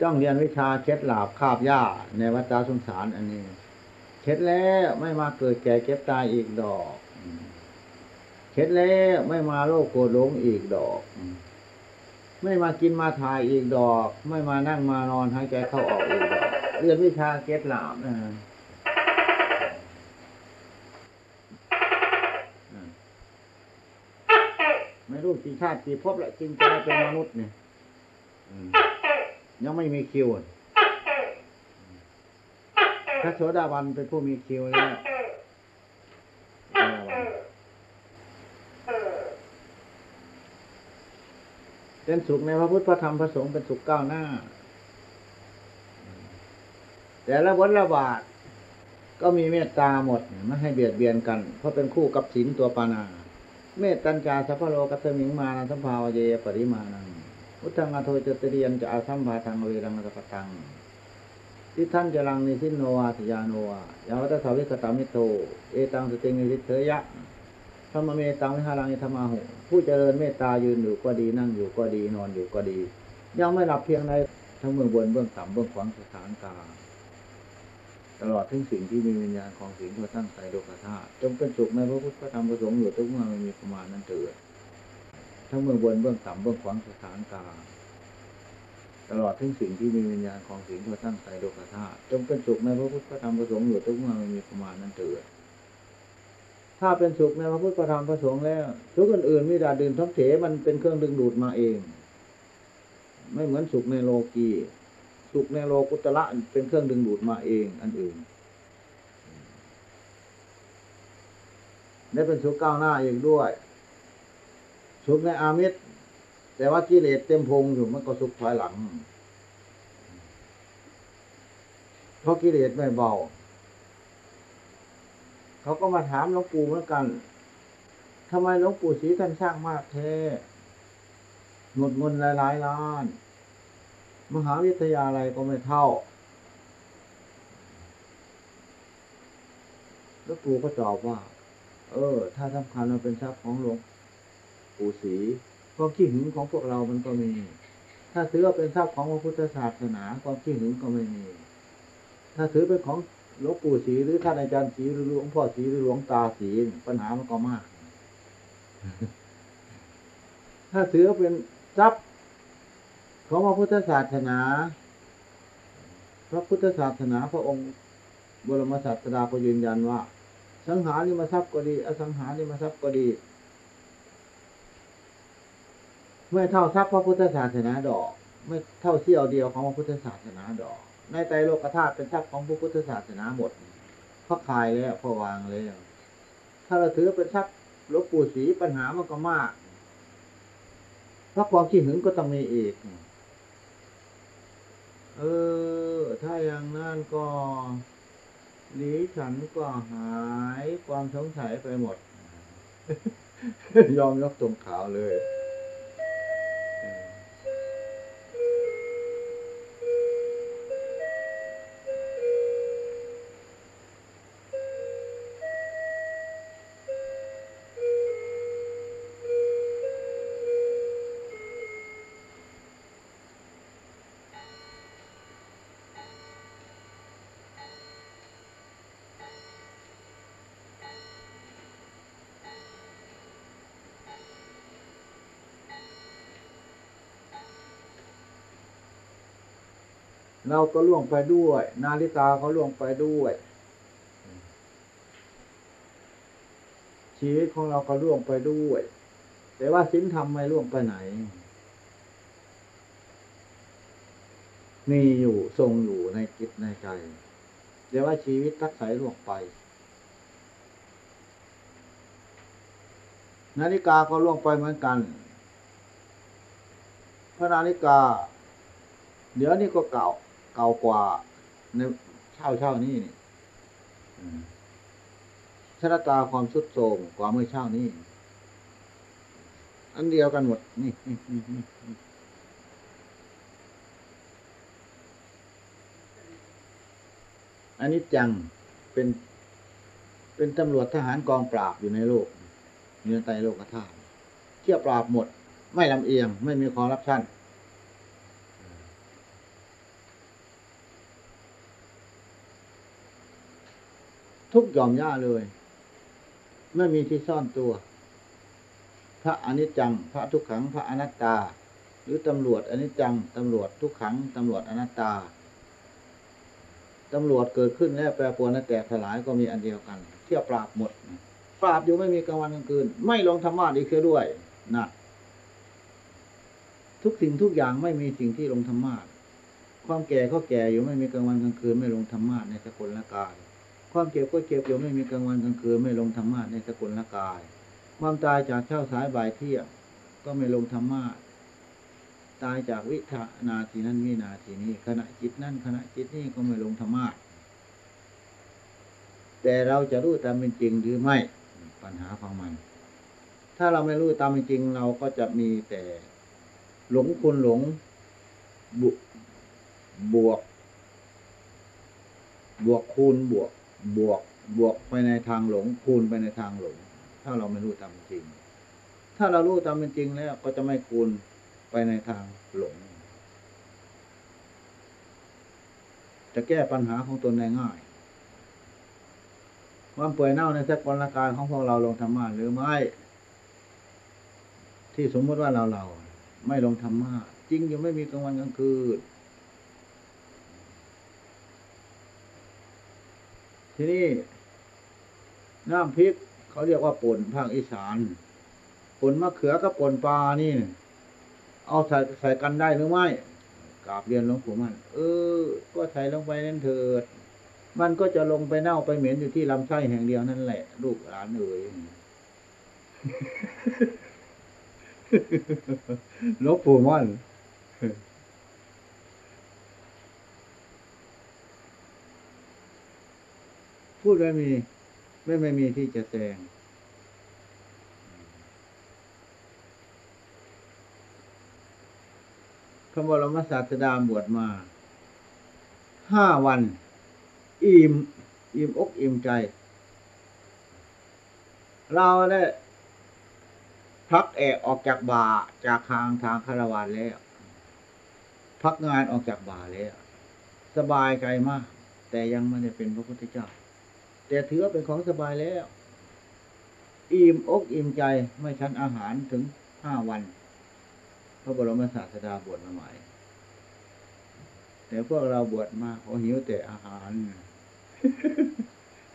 จ้องเรียนวิชาเคล็ดลาบคาบหญ้าในวัฏสงสารอันนี้เคล็ดแล้วไม่มาเกิดแก่เก็บตายอีกดอกเคล็ดแล้วไม่มาโลภโกรธหลงอีกดอก ไม่มากินมาถ่ายอีกดอก ไม่มานั่งมานอนหายใจเข้าออกอีกดอกเรียนวิชาเคล็ดลาบนะไม่รู้กี่ชาติกี่ภพละจึงจะเป็นมนุษย์เนี่ย ยังไม่มีคิวอะพระโสดาบันเป็นผู้มีคิวแล้วเป็นสุขในพระพุทธพระธรรมพระสงฆ์เป็นสุขก้าวหน้า แต่ละวันละบาทก็มีเมตตาหมดไม่ให้เบียดเบียนกัน เพราะเป็นคู่กับศีลตัวปานา เมตตัญจาสัพพโลกัสมิงมานันสัมภาวเยปริมานัง พุทธังอโทจตเรียนจะอาสัมภาทังเวรังสัพตังทิท่านจะลังนิสินโนวาสยานโนวายาวัตสาวิกตามิโต เอตังสติงิสิเถยะธรรมเมตังวิหารังอิธรรมาหุผู้เจริญเมตตายืนอยู่ก็ดีนั่งอยู่ก็ดีนอนอยู่ก็ดี ยังไม่หลับเพียงใดทั้งเบื้องบนเบื้องต่ำเบื้องขวางสถานกลางตลอดทั้งสิ่งที่มีวิญญาณของสิ่งทั่วทั้งไตรโลกธาตุจงเป็นสุขในพระพุทธธรรมพระสงฆ์อยู่ทุกเมื่อไม่มีประมาณนั้นเถิด ทั้งเบื้องบนเบื้องต่ำเบื้องขวางสถานกลางตลอดทั้งสิ่งที่มีวิญญาณของสิ่งทั่วทั้งไตรโลกธาตุจงเป็นสุขในพระพุทธพระธรรมพระสงฆ์อยู่ทุกเมื่อไม่มีประมาณนั้นเถิดถ้าเป็นสุขในพระพุทธพระธรรมพระสงฆ์แล้วสุขอื่นๆมิดาดื่นท้งเถมันเป็นเครื่องดึงดูดมาเอง ไม่เหมือนสุขในโลกีสุขในโลกุตระเป็นเครื่องดึงดูดมาเอง อันอื่นได้เป็นสุขก้าวหน้าเองด้วย สุขในอามิตร แต่ว่ากิเลสเต็มพงอยู่มันก็สุขถอยหลัง เพราะกิเลสไม่เบา เขาก็มาถามหลวงปู่เหมือนกันทำไมหลวงปู่ศรีท่านสร้างมากแท้หมดเงินหลายๆล้าน มหาวิทยาลัยก็ไม่เท่าหลวงปู่ก็ตอบว่า เออ ถ้าสำคัญมันเป็นทรัพย์ของหลวง ปู่ศรีความขี้หึงของพวกเรามันก็มี ถ้าถือว่าเป็นทรัพย์ของพระพุทธศาสนาความขี้หึงก็ไม่มี ถ้าถือเป็นของหลวงปู่ศรีหรือท่านอาจารย์ศรีหรือหลวงพ่อศรีหรือหลวงตาศรีปัญหามันก็มาก ถ้าถือเป็นทรัพย์ของพระพุทธศาสนา พระพุทธศาสนาพระองค์บรมศาสดาก็ยืนยันว่า สังหาริมทรัพย์ก็ดี อสังหาริมทรัพย์ก็ดี ไม่เท่าทรัพย์พระพุทธศาสนาดอก ไม่เท่าเสี้ยวเดียวของพระพุทธศาสนาดอก ในไตรโลกธาตุเป็นทรัพย์ของพระพุทธศาสนาหมดพระขายแล้วพระวางแล้วถ้าเราถือเป็นทรัพย์ลวงปู่ศรีปัญหามันก็มากเพราะความขี้หึงก็ต้องมีอีกเออ ถ้าอย่างนั้นก็หลีฉันก็หายความสงสัยไปหมด ยอมยกตรงขาวเลย เราก็ล่วงไปด้วย นาฬิกาเขาล่วงไปด้วย ชีวิตของเราก็ล่วงไปด้วย แต่ว่าศีลธรรมไม่ล่วงไปไหน มีอยู่ทรงอยู่ในจิตในใจแต่ว่าชีวิตทักษายล่วงไป นาฬิกาก็ล่วงไปเหมือนกันพระนาฬิกา เดี๋ยวนี้ก็เก่า เก่ากว่าในเช่าเช่านี่นี่ชะตาความสุดโทมกว่าเมื่อเช่านี้ อันเดียวกันหมด นี่อันนี้จังเป็น เป็นตำรวจทหารกองปราบอยู่ในโลกเนื้อไตรโลกธาตุเที่ยวปราบหมด ไม่ลำเอียง ไม่มีคอร์รัปชัน ทุกหย่อมย่าเลย ไม่มีที่ซ่อนตัว พระอนิจจัง พระทุกขัง พระอนัตตา หรือตำรวจอนิจจัง ตำรวจทุกขัง ตำรวจอนัตตา ตำรวจเกิดขึ้นแล้วแปรปรวนและแตกสลายก็มีอันเดียวกัน เที่ยวปราบหมด ปราบอยู่ไม่มีกลางวันกลางคืน ไม่ลงธรรมะอีกเสียด้วยนะทุกสิ่งทุกอย่างไม่มีสิ่งที่ลงธรรมะความแก่ก็แก่อยู่ไม่มีกลางวันกลางคืนไม่ลงธรรมะในสกุลละกาย ความเจ็บก็เจ็บอยู่ไม่มีกลางวันกลางคืนไม่ลงธรรมะในสกุลละกาย ความตายจากเช้าสายบ่ายเที่ยงก็ไม่ลงธรรมะตายจากวิถานาทีนั้นวินาทีนี้ขณะจิตนั้นขณะจิตนี้ก็ไม่ลงธรรมะแต่เราจะรู้ตามเป็นจริงหรือไม่ปัญหาของมัน ถ้าเราไม่รู้ตามเป็นจริงเราก็จะมีแต่หลงคุณหลงบวบวก บวกคูณบวก บวกบวกไปในทางหลง คูณไปในทางหลง ถ้าเราไม่รู้ตามจริง ถ้าเรารู้ตามเป็นจริงแล้วก็จะไม่คูณไปในทางหลง จะแก้ปัญหาของตนได้ง่ายความป่วยเน่าในสกุลกายของพวกเราลงธรรมะหรือไม่ ที่สมมติว่าเราเรา ไม่ลงธรรมะจริงยู่ไม่มีกลางวันกลางคืน ทีนี้น้ำพริก เขาเรียกว่าป่นภาคอีสานป่นมะเขือกับป่นปลานี่ เอาใส่ใส่กันได้หรือไม่กราบเรียนหลวงปู่มันเออ ก็ใส่ลงไปนั่นเถิด มันก็จะลงไปเน่าไปเหม็นอยู่ที่ลำไส้แห่งเดียวนั่นแหละ ลูกหลานเอ๋ยหลวงปู่มัน พูดไม่มี ไม่ไม่มีที่จะแซงพระบรมศาสดาบวชมาห้าวัน อิ่มอิ่มอกอิ่มใจ เราได้พักแอกออกจากบาจากทางทางคารวานแล้ว พักงานออกจากบาแล้ว สบายใจมาก แต่ยังไม่ได้เป็นพระพุทธเจ้า แต่ถือว่าเป็นของสบายแล้ว อิ่มอกอิ่มใจไม่ชั้นอาหารถึงห้าวัน พระบรมศาสดาบวชมาใหม่ แต่พวกเราบวชมาขอหิวแต่อาหาร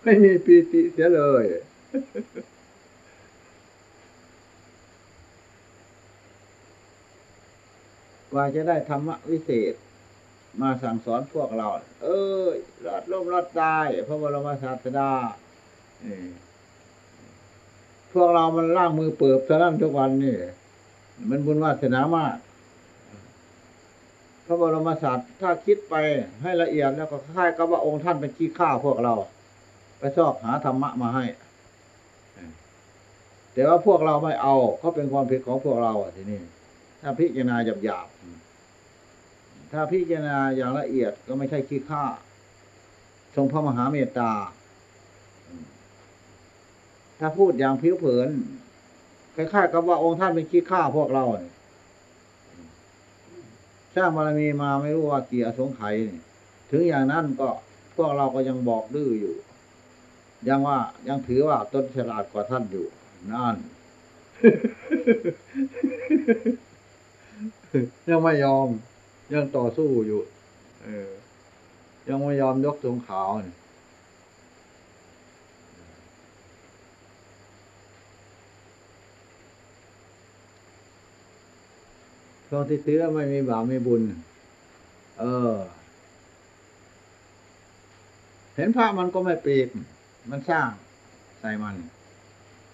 ไม่มีปีติเสียเลยกว่าจะได้ธรรมะวิเศษ มาสั่งสอนพวกเรา เอ้ยรอดล่มรอดตายพระบรมศาสดาพวกเรามันล่างมือเปิบซะนั่นทุกวันนี่ มันบุญวาสนามาก พระบรมศาสตร์ถ้าคิดไปให้ละเอียดแล้วก็คล้ายกับว่าองค์ท่านเป็นขี้ข้าพวกเรา ไปชอบหาธรรมะมาให้แต่ว่าพวกเราไม่เอาเขาเป็นความผิดของพวกเราทีนี้ถ้าพิจารณาหยาบๆ ถ้าพิจารณาอย่างละเอียดก็ไม่ใช่ขี้ข้าทรงพระมหาเมตตา ถ้าพูดอย่างผิวเผินคล้ายๆกับว่าองค์ท่านเป็นขี้ข้าพวกเราเนี่ยสร้างบารมีมาไม่รู้ว่ากี่อสงไขยถึงอย่างนั้นก็พวกเราก็ยังบอกดื้ออยู่ ยังว่ายังถือว่าตนฉลาดกว่าท่านอยู่นั่นยังไม่ยอม ยังต่อสู้อยู่ เออ ยังไม่ยอมยกธงขาวนี่ตอนที่ซื้อไม่มีบาปไม่บุญ เออ เห็นพระมันก็ไม่ปีก มันสร้างใส่มัน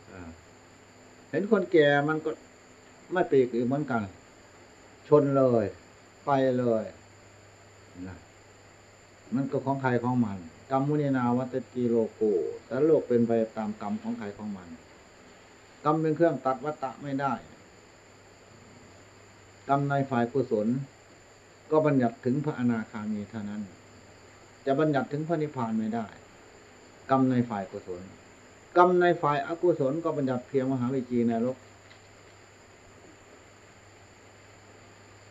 เออเห็นคนแก่มันก็ไม่ปีกอีกเหมือนกัน ชนเลย ไปเลยนะมันก็ของใครของมัน กรรมมุนีนาวัตติโลโกแต่โลกเป็นไปตามกรรมของใครของมัน กรรมเป็นเครื่องตัดวัตตะไม่ได้ กรรมในฝ่ายกุศล ก็บัญญัติถึงพระอนาคามีเท่านั้น จะบัญญัติถึงพระนิพพานไม่ได้ กรรมในฝ่ายกุศล กรรมในฝ่ายอกุศลก็บัญญัติเพียงมหาวิจีนรก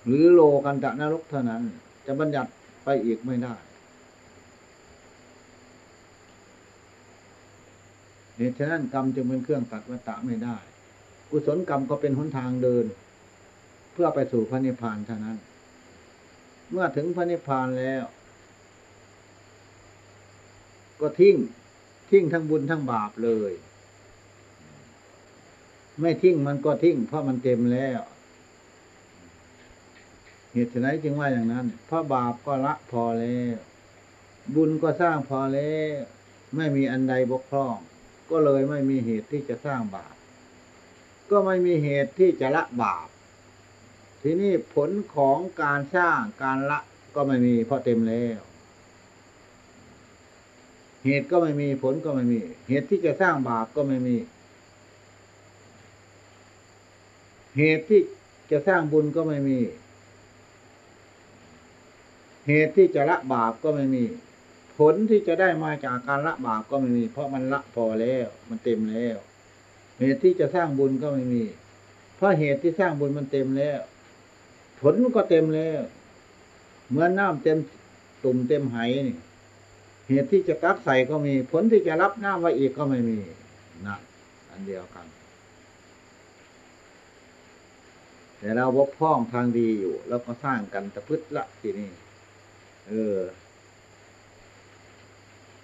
หรือโลกันตะนรกเท่านั้น จะบัญญัติไปอีกไม่ได้เหตุฉะนั้นกรรมจึงเป็นเครื่องตัดวัฏฏะไม่ได้ กุศลกรรมก็เป็นหนทางเดิน เพื่อไปสู่พระนิพพานเท่านั้น เมื่อถึงพระนิพพานแล้ว ก็ทิ้งทิ้งทั้งบุญทั้งบาปเลย ไม่ทิ้งมันก็ทิ้งเพราะมันเต็มแล้ว เหตุไฉนจึงว่าอย่างนั้น เพราะบาปก็ละพอแล้ว บุญก็สร้างพอแล้ว ไม่มีอันใดบกพร่อง ก็เลยไม่มีเหตุที่จะสร้างบาป ก็ไม่มีเหตุที่จะละบาป ทีนี้ผลของการสร้างการละก็ไม่มีเพราะเต็มแล้ว เหตุก็ไม่มีผลก็ไม่มี เหตุที่จะสร้างบาปก็ไม่มี เหตุที่จะสร้างบุญก็ไม่มี เหตุที่จะละบาปก็ไม่มี ผลที่จะได้มาจากการละบาปก็ไม่มี เพราะมันละพอแล้ว มันเต็มแล้ว เหตุที่จะสร้างบุญก็ไม่มี เพราะเหตุที่สร้างบุญมันเต็มแล้ว ผลก็เต็มแล้วเหมือนน้ำเต็มตุ่มเต็มไหนี่ เหตุที่จะกักใส่ก็มี ผลที่จะรับน้ำไว้อีกก็ไม่มีนะอันเดียวกัน แต่เราบกพร่องทางดีอยู่ แล้วก็สร้างกันตะพึดละทีนี้ เออ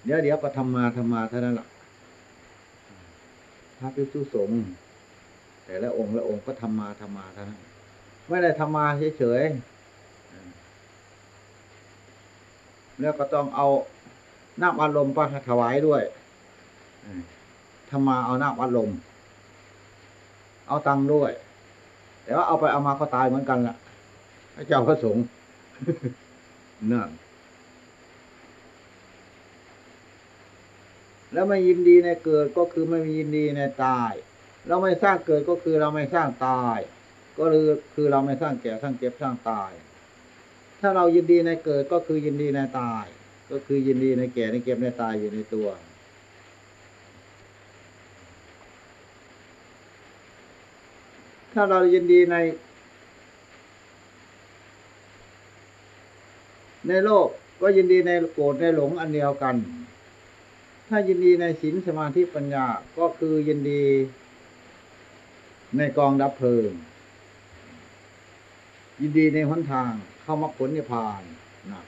เดี๋ยวเดี๋ยวก็ทำมาทำมาเท่านั้นแหละพระภิกษุสงฆ์แต่ละองค์ละองค์ก็ทำมาทำมาเท่านั้นไม่ได้ทำมาเฉยๆแล้วก็ต้องเอาน้ำอารมณ์ไปถวายด้วยทำมาเอาน้ำอารมณ์เอาตังค์ด้วย แต่ว่าเอาไปเอามาก็ตายเหมือนกันล่ะพระเจ้าพระสงฆ์ นั่นแล้วไม่ยินดีในเกิดก็คือไม่มียินดีในตาย เราไม่สร้างเกิดก็คือเราไม่สร้างตาย ก็คือคือเราไม่สร้างแก่สร้างเจ็บสร้างตาย ถ้าเรายินดีในเกิดก็คือยินดีในตาย ก็คือยินดีในแก่ในเก็บในตายอยู่ในตัว ถ้าเรายินดีใน ในโลกก็ยินดีในโกรธในหลงอันเดียวกัน ถ้ายินดีในศีลสมาธิปัญญาก็คือยินดีในกองดับเพลิง ยินดีในหนทางเข้ามรรคผลนิพพานนะ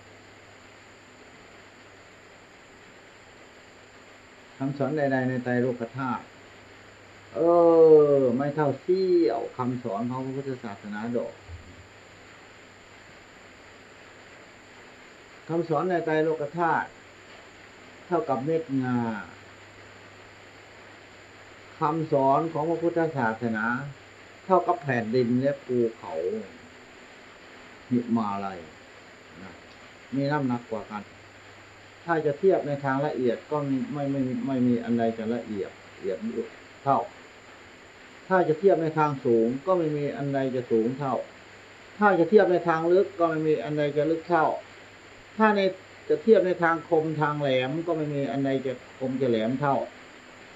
คำสอนใด ๆ ในไตรโลกธาตุเออ ไม่เท่าเสี้ยวคำสอนของพระพุทธศาสนาดอก คำสอนในไตรโลกธาตุเท่ากับเม็ดงาคำสอนของพระพุทธศาสนา เท่ากับแผ่นดินและภูเขาหิมาลัยนะมีน้ำหนักกว่ากัน ถ้าจะเทียบในทางละเอียดก็ไม่ไม่ไม่มีอันใดจะละเอียดละเอียดเท่า ถ้าจะเทียบในทางสูงก็ไม่มีอันใดจะสูงเท่า ถ้าจะเทียบในทางลึกก็ไม่มีอันใดจะลึกเท่า ถ้าในจะเทียบในทางคมทางแหลมก็ไม่มีอันใดจะคมจะแหลมเท่า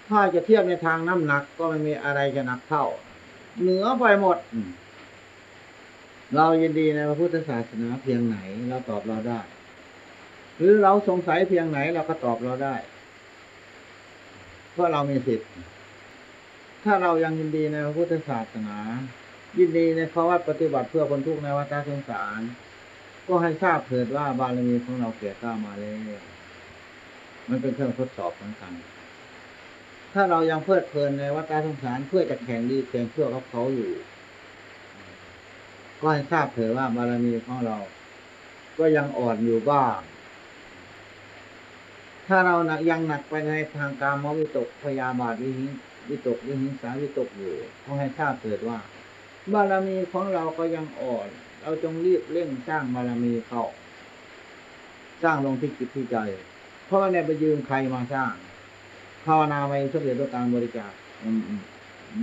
ถ้าจะเทียบในทางน้ำหนักก็ไม่มีอะไรจะหนักเท่า เหนือไปหมด เรายินดีในพระพุทธศาสนาเพียงไหนเราตอบเราได้ หรือเราสงสัยเพียงไหนเราก็ตอบเราได้ เพราะเรามีสิทธิ์ ถ้าเรายังยินดีในพระพุทธศาสนา ยินดีในภาวะปฏิบัติเพื่อคนทุกข์ในวัฏสงสาร ก็ให้ทราบเถิดว่าบารมีของเราเกียรกล้ามาแล้วมันเป็นเครื่องทดสอบเหมือนกัน ถ้าเรายังเพลิดเพลินในวัฏสงสารเพื่อจะแข่งดีแข่งชั่วกับเขาอยู่ ก็ให้ทราบเถิดว่าบารมีของเรา ก็ยังอ่อนอยู่บ้าง ถ้าเราหนักยังหนักไปในทางการมวิตกพยาบาทวิหิงวิตกวิหิงสาวิตกอยู่ก็ให้ทราบเถิดว่า บารมีของเราก็ยังอ่อน เราจงรีบเร่งสร้างบารมีเข้า สร้างลงที่จิตที่ใจ เพราะว่าในไปยืมใครมาสร้างภาวนาไม่สำเร็จด้วยการบริจาค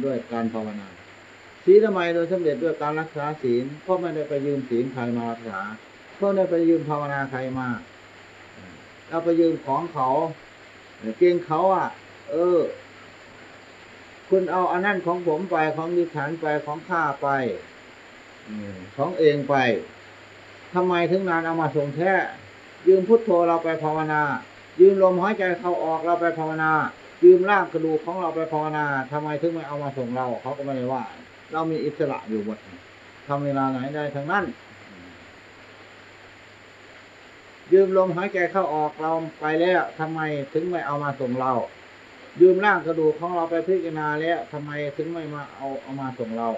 ด้วยการภาวนาศีลทำไมโดยสำเร็จด้วยการรักษาศีลเพราะไม่ได้ไปยืมศีลใครมารักษาเพราะไม่ได้ไปยืมภาวนาใครมาเราไปยืมของเขาเกรงเขาอะ เออ คุณเอาอันนั้นของผมไปของดิฉันไปของข้าไป ของเองไปทำไมถึงนานเอามาส่งแท้ยืมพุทโธเราไปภาวนา ยืมลมหายใจเข้าออกเราไปภาวนา ยืมร่างกระดูกของเราไปภาวนาทำไมถึงไม่เอามาส่งเราเขาก็ไม่ได้ว่า เรามีอิสระอยู่หมดทำเวลาไหนได้ทั้งนั้น ยืมลมหายใจเข้าออกเราไปแล้วทำไมถึงไม่เอามาส่งเรา ยืมร่างกระดูกของเราไปพิจารณาแล้วทำไมถึงไม่มาเอาเอามาส่งเรา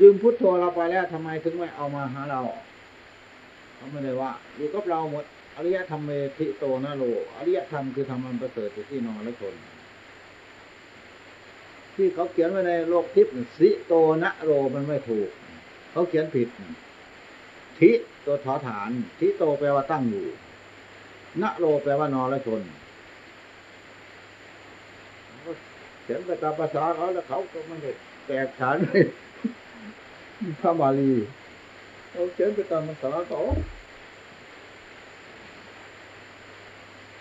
ยืมพุทโธเราไปแล้วทำไมถึงไม่เอามาหาเราเขาไม่ได้ว่าอยู่กับเราหมดอริยธรรมเมธิโตนะโลอริยธรรมคือธรรมันประเสริฐที่นอนและคนที่เขาเขียนไว้ในโลกทิพย์สิโตนะโรมันไม่ถูก เขาเขียนผิด ทิตัวถอฐาน ทิโตแปลว่าตั้งอยู่นะโรแปลว่านอนและชนเขียนไปตามภาษาเขาแล้วเขาก็ไม่ได้แตกฉานเลย พระบาลีเขาเขียนไปตามภาษาเขา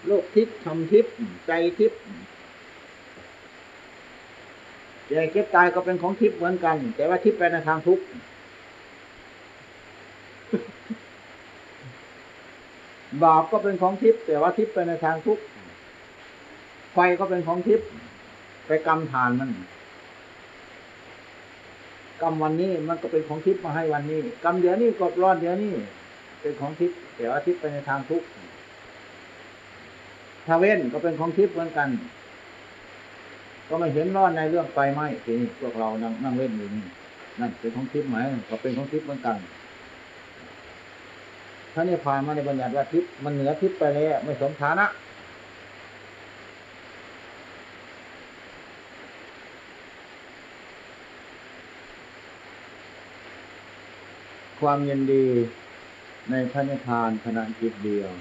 โลกทิพย์ธรรมทิพย์ใจทิพย์แก่เก็บตายก็เป็นของทิพย์เหมือนกัน แต่ว่าทิพย์ไปในทางทุกข์บาปก็เป็นของทิพย์แต่ว่าทิพย์ไปในทางทุกข์ไฟก็เป็นของทิพย์ไปกรรมฐานมัน กรรมวันนี้มันก็เป็นของทิพย์มาให้วันนี้ กรรมเดี๋ยวนี้กดร้อนเดี๋ยวนี้เป็นของทิพย์แต่ว่าทิพย์ไปในทางทุกข์ถ้าเว้นก็เป็นของทิพย์เหมือนกัน ก็ไม่เห็นร้อนในเรื่องไฟไหม้ทีนี้พวกเรานั่งนั่งเล่นอยู่นี่นั่นเป็นของทิพย์ไหมก็เป็นของทิพย์เหมือนกันถ้านี่ผ่านมาในบัญญัติว่าทิพย์มันเหนือทิพย์ไปแล้วไม่สมฐานะ ความยินดีในพระนิพพานขณะจิตเดียว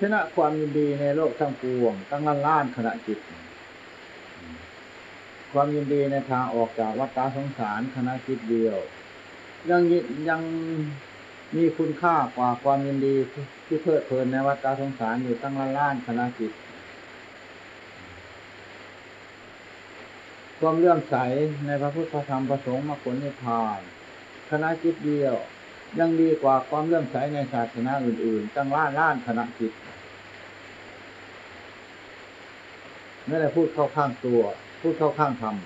ชนะความยินดีในโลกทั้งปวง ตั้งล้านล้านขณะจิต ความยินดีในทางออกจากวัฏฏะสงสารขณะจิตเดียว ยังย,ยังมีคุณค่ากว่าความยินดีที่เพลิดเพลินในวัฏฏะสงสารอยู่ตั้งล้านล้านขณะจิต ความเลื่อมใสในพระพุทธธรรมประสงค์มรรคผลนิพพานคณะจิตเดียว ยังดีกว่าความเลื่อมใสในศาสนาอื่น ๆ ตั้งล้านล้านคณะจิตไม่ได้พูดเข้าข้างตัว พูดเข้าข้างธรรม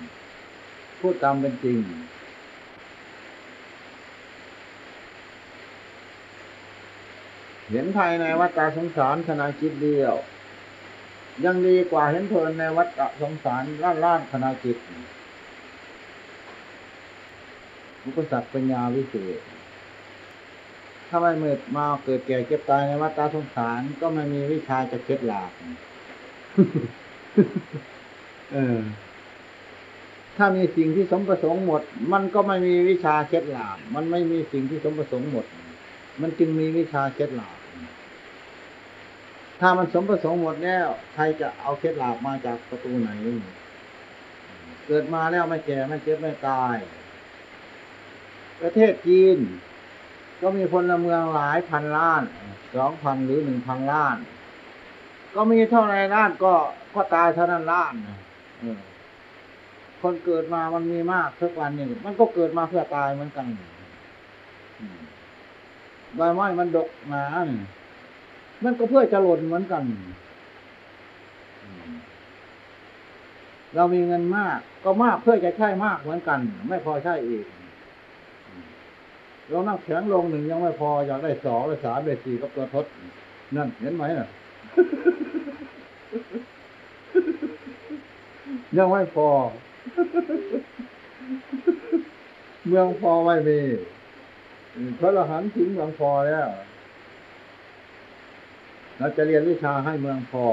พูดตามเป็นจริง เห็นภายในวัฏสงสารขณะจิตเดียว ยังดีกว่าเห็นเพลินในวัฏสงสารล้านล้านขณะจิตอุปสรรคปัญญาวิเศษ ถ้าไม่มื่อมาเกิดแก่เก็บตายในวัฏสงสาร ก็ไม่มีวิชาจะเคล็ดลาบเออ ถ้ามีสิ่งที่สมประสงค์หมด มันก็ไม่มีวิชาเคล็ดลาบมันไม่มีสิ่งที่สมประสงค์หมด มันจึงมีวิชาเคล็ดลาบถ้ามันสมประสงค์หมดแล้ว ใครจะเอาเคล็ดลาบมาจากประตูไหน เกิดมาแล้วไม่แก่ไม่เจ็บไม่ตาย ประเทศจีน ก็มีพลเมืองหลายพันล้านสองพันหรือหนึ่งพันล้าน ก็มีเท่าไรล้านก็ก็ตายเท่านั้นล้านคนเกิดมามันมีมากทุกวันนี่มันก็เกิดมาเพื่อตายเหมือนกันใบไม้มันดกหนานมันก็เพื่อจะหล่นเหมือนกัน เรามีเงินมาก ก็มากเพื่อจะใช้มากเหมือนกัน ไม่พอใช้อีก เรานั่งแข็งลงหนึ่งยังไม่พออยากได้สองได้สามได้สี่กับตัวทด นั่นเห็นไหมน่ะ ยังไม่พอ เมืองพอไม่มีพระอรหันต์ถึงเมืองพอแล้วเราจะเรียนวิชาให้เมืองพอ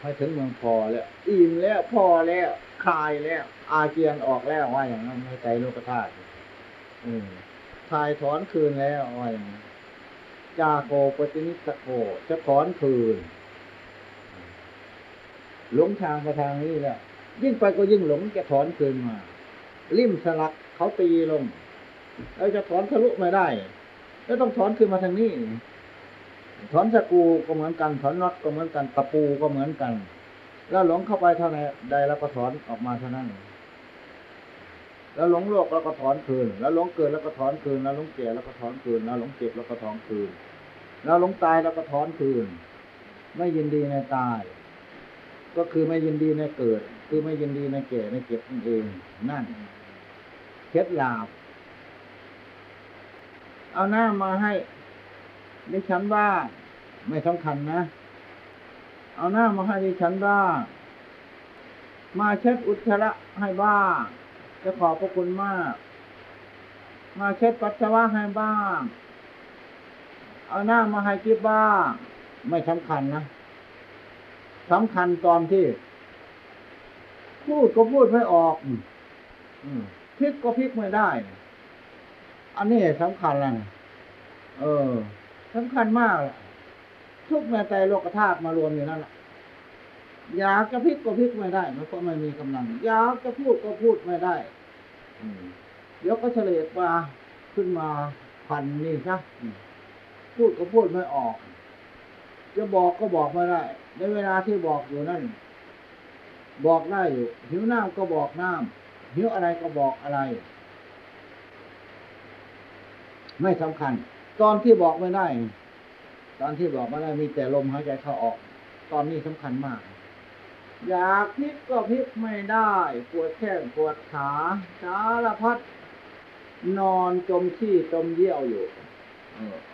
ให้ถึงเมืองพอแล้วอิ่มแล้วพอแล้วคลายแล้ว อาเจียนออกแล้วว่าอย่างนั้นในใจโลกธาตุอืม ทายถอนคืนแล้วว่าอย่างนี้จาโกปฏินิสโกจะถอนคืน หลงทางไปทางนี้แล้วยิ่งไปก็ยิ่งหลงจะถอนคืนมา ริมสลักเขาตีลงเราจะถอนทะลุไม่ได้ แล้วต้องถอนคืนมาทางนี้ ถอนสกูก็เหมือนกัน ถอนน็อตก็เหมือนกัน ตะปูก็เหมือนกัน แล้วหลงเข้าไปเท่าไหนใดแล้วก็ถอนออกมาเท่านั้น แล้วหลงโลกแล้วก็ถอนคืน แล้วหลงเกิดแล้วก็ถอนคืน แล้วหลงแก่แล้วก็ถอนคืน แล้วหลงเจ็บแล้วก็ถอนคืน แล้วหลงตายแล้วก็ถอนคืน ไม่ยินดีในตาย ก็คือไม่ยินดีในเกิด คือไม่ยินดีในแก่ในเก็บนั่นเอง นั่นเคล็ดลาบเอาหน้ามาให้ดิฉันบ้างไม่สำคัญนะ เอาหน้ามาให้ดิฉันบ้างมาเช็ดอุจจาระให้บ้าง จะขอบพระคุณมาก มาเช็ดปัสสาวะให้บ้าง เอาหน้ามาให้กิ๊บบ้าง ไม่สำคัญนะสำคัญตอนที่ พูดก็พูดไม่ออกอพลิกก็พลิกไม่ได้ อันนี้สำคัญแล้วนะเออสำคัญมากล่ะทุกแม่ใจโลกธาตุมารวมอยู่นั่นแหละ อยากจะพลิกก็พลิกไม่ได้มันก็ไม่มีกำลัง อยากจะพูดก็พูดไม่ได้เดี๋ยวก็เฉลยมาขึ้นมาพันนี่ซะพูดก็พูดไม่ออก จะบอกก็บอกไม่ได้ ในเวลาที่บอกอยู่นั่น บอกได้อยู่หิวน้ำก็บอกน้ำหิวอะไรก็บอกอะไร ไม่สำคัญ ตอนที่บอกไม่ได้ ตอนที่บอกไม่ได้มีแต่ลมหายใจเข้าออก ตอนนี้สำคัญมาก อยากพลิกก็พลิกไม่ได้ปวดแข้งปวดขาสารพัดนอนจมขี้จมเยี่ยวอยู่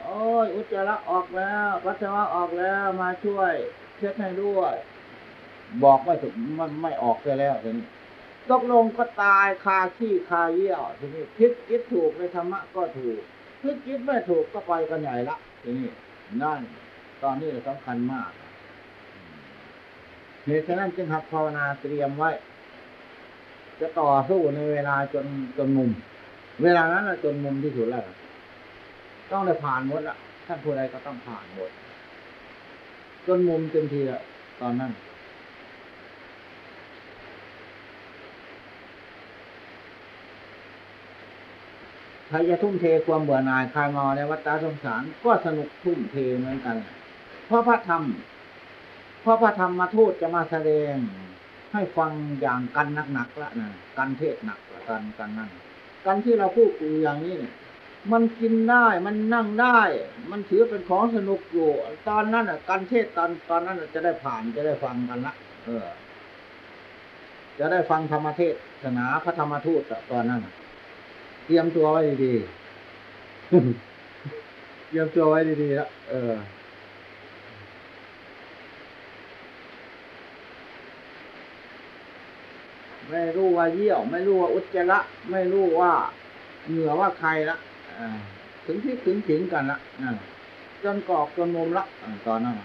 โอ้ยอุจจาระออกแล้วปัสสาวะออกแล้วมาช่วยเช็ดให้ด้วย บอกไม่ถูกมันไม่ออกเลยแล้วทีนี้ตกลงก็ตายคาขี้คาเยี่ยวทีนี้คิดคิดถูกในธรรมะก็ถูกคิดคิดไม่ถูกก็ไปกันใหญ่ละทีนี้นั่น ตอนนี้สำคัญมาก เหตุฉะนั้นจึงหักภาวนาเตรียมไว้ จะต่อสู้ในเวลาจนจนมุม เวลานั้นน่ะจนมุมที่สุดแล้วต้องได้ผ่านหมดละท่านผู้ใดก็ต้องผ่านหมด จนมุมเต็มทีละตอนนั้นใครจะทุ่มเทความเบื่อหน่ายคลายเมาในวัฏฏะสงสารก็สนุกทุ่มเทเหมือนกัน เพราะพระธรรม เพราะพระธรรมมาทูตจะมาแสดง ให้ฟังอย่างกันหนักๆละนะกันเทศหนักละกันกันนั่นกันที่เราพูดอยู่อย่างนี้เนี่ยมันกินได้มันนั่งได้ มันถือเป็นของสนุกอยู่ ตอนนั้นอะกันเทศตอนตอนนั้นจะได้ผ่านจะได้ฟังกันละเออ จะได้ฟังธรรมเทศนาพระธรรมทูตตอนนั้นเตรียมตัวไว้ดีๆเตรียมตัวไว้ดีๆแล้วเออ ไม่รู้ว่าเยี่ยว ไม่รู้ว่าอุจจาระไม่รู้ว่าเหงื่อว่าใครละอถึงที่ถึงถึงกันละจนกอกจนมุมละอตอนนั้น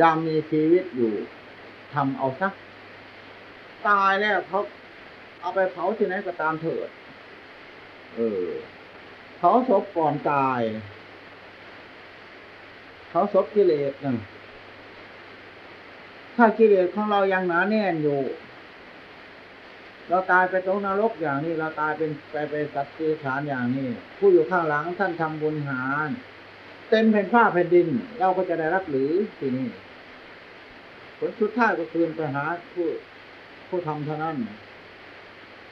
ยามมีชีวิตอยู่ทำเอาซะตายแล้วเขาเอาไปเผาที่ไหนก็ตามเถิด เออเผาศพก่อนตายเผาศพกิเลสนะ ถ้ากิเลสของเรายังหนาแน่นอยู่ เราตายไปตรงนรกอย่างนี้ เราตายเป็นไปไปสัตว์ที่ฐานอย่างนี้ ผู้อยู่ข้างหลังท่านทำบุญหารเต็มแผ่นผ้าแผ่นดิน เราก็จะได้รับหรือทีนี้ผลสุดท้ายก็คืนไปหาผู้ผู้ทำเท่านั้น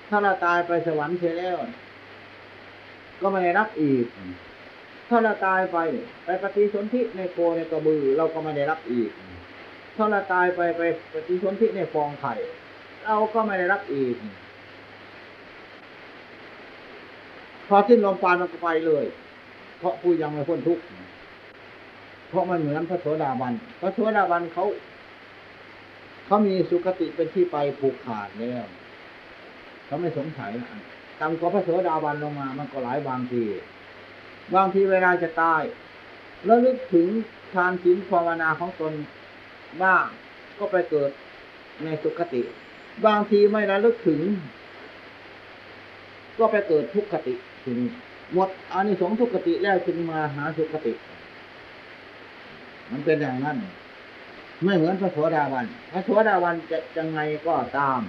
ถ้าเราตายไปสวรรค์เสียแล้ว ก็ไม่ได้รับอีก ถ้าเราตายไปไปปฏิสนธิในโคในกระบือ เราก็ไม่ได้รับอีก ถ้าเรตายไปไปปฏิสนธิในฟองไข่ เราก็ไม่ได้รับอีกพอสิ้นลมปาณมันก็ไปเลย เพราะผู้ยังไม่พ้นทุกข์เพราะมันเหมือนพระโสดาบัน พระโสดาบันเขา เขามีสุคติเป็นที่ไปผูกขาดแล้วเขาไม่สงสัยนะตามกว่าพระโสดาบันลงมา มันก็หลายบางที บางทีเวลาจะตาย แล้วลึกถึงทานศีลภาวนาของตน บ้างก็ไปเกิดในสุคติ บางทีไม่ระลึกถึง ก็ไปเกิดทุกขติทีนี้หมดอานิสงส์ทุกขติแล้วจึงมาหาสุคติ มันเป็นอย่างนั้น ไม่เหมือนพระโสดาบันพระโสดาบันจะยังไงก็ตาม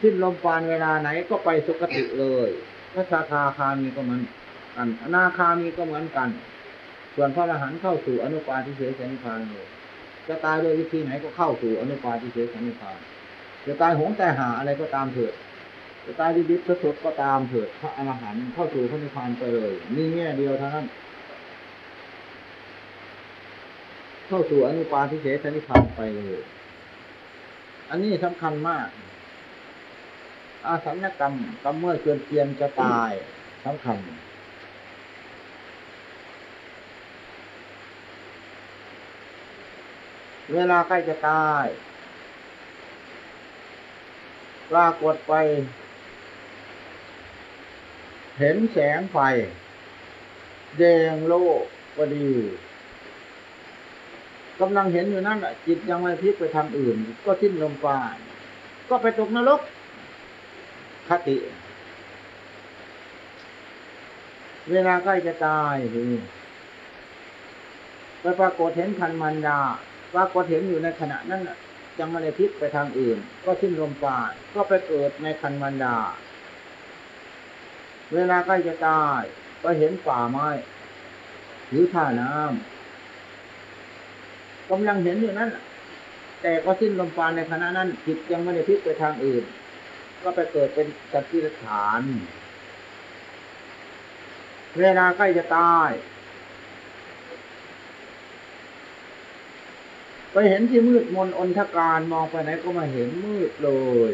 สิ้นลมปราณเวลาไหนก็ไปสุคติเลยพระสาคาคามีก็เหมือนกันอนาคามีก็เหมือนกัน ส่วนพระอรหันต์เข้าสู่อนุปาทิเสสนิพพานเลย จะตายด้วยวิธีไหนก็เข้าสู่อนุปาทิเสสนิพพานจะตายหงแต่หาอะไรก็ตามเถิดจะตายดิบๆสดๆก็ตามเถิดพระอรหันต์เข้าสู่พระนิพพานไปเลยนี่แง่เดียวเท่านั้นเข้าสู่อนุปาทิเสสนิพพานไปเลย อันนี้สำคัญมาก อาสัญกรรมกรรมเมื่อเกินเกียนจะตายสำคัญ เวลาใกล้จะตายปรากฏไป เห็นแสงไฟ แดงโลกก็ดีกำลังเห็นอยู่นั่นแหละจิตยังไม่พลิกไปทางอื่น ก็สิ้นลมปราณก็ไปตกนรกคติ เวลาใกล้จะตายทีไปปรากฏเห็นคันมันดา ปรากฏเห็นอยู่ในขณะนั้นน่ะยังไม่ได้พลิกไปทางอื่น ก็สิ้นลมปราณก็ไปเกิดในคันมันดา เวลาใกล้จะตาย ก็เห็นป่าไม้ หรือท่าน้ำกำลังเห็นอยู่นั้นแต่ก็สิ้นลมปราณในขณะนั้นจิตยังไม่ได้พลิกไปทางอื่น ก็ไปเกิดเป็นสัตว์ที่ฐาน เวลาใกล้จะตาย ไปเห็นที่มืดมนอนทการมองไปไหนก็มาเห็นมืดเลย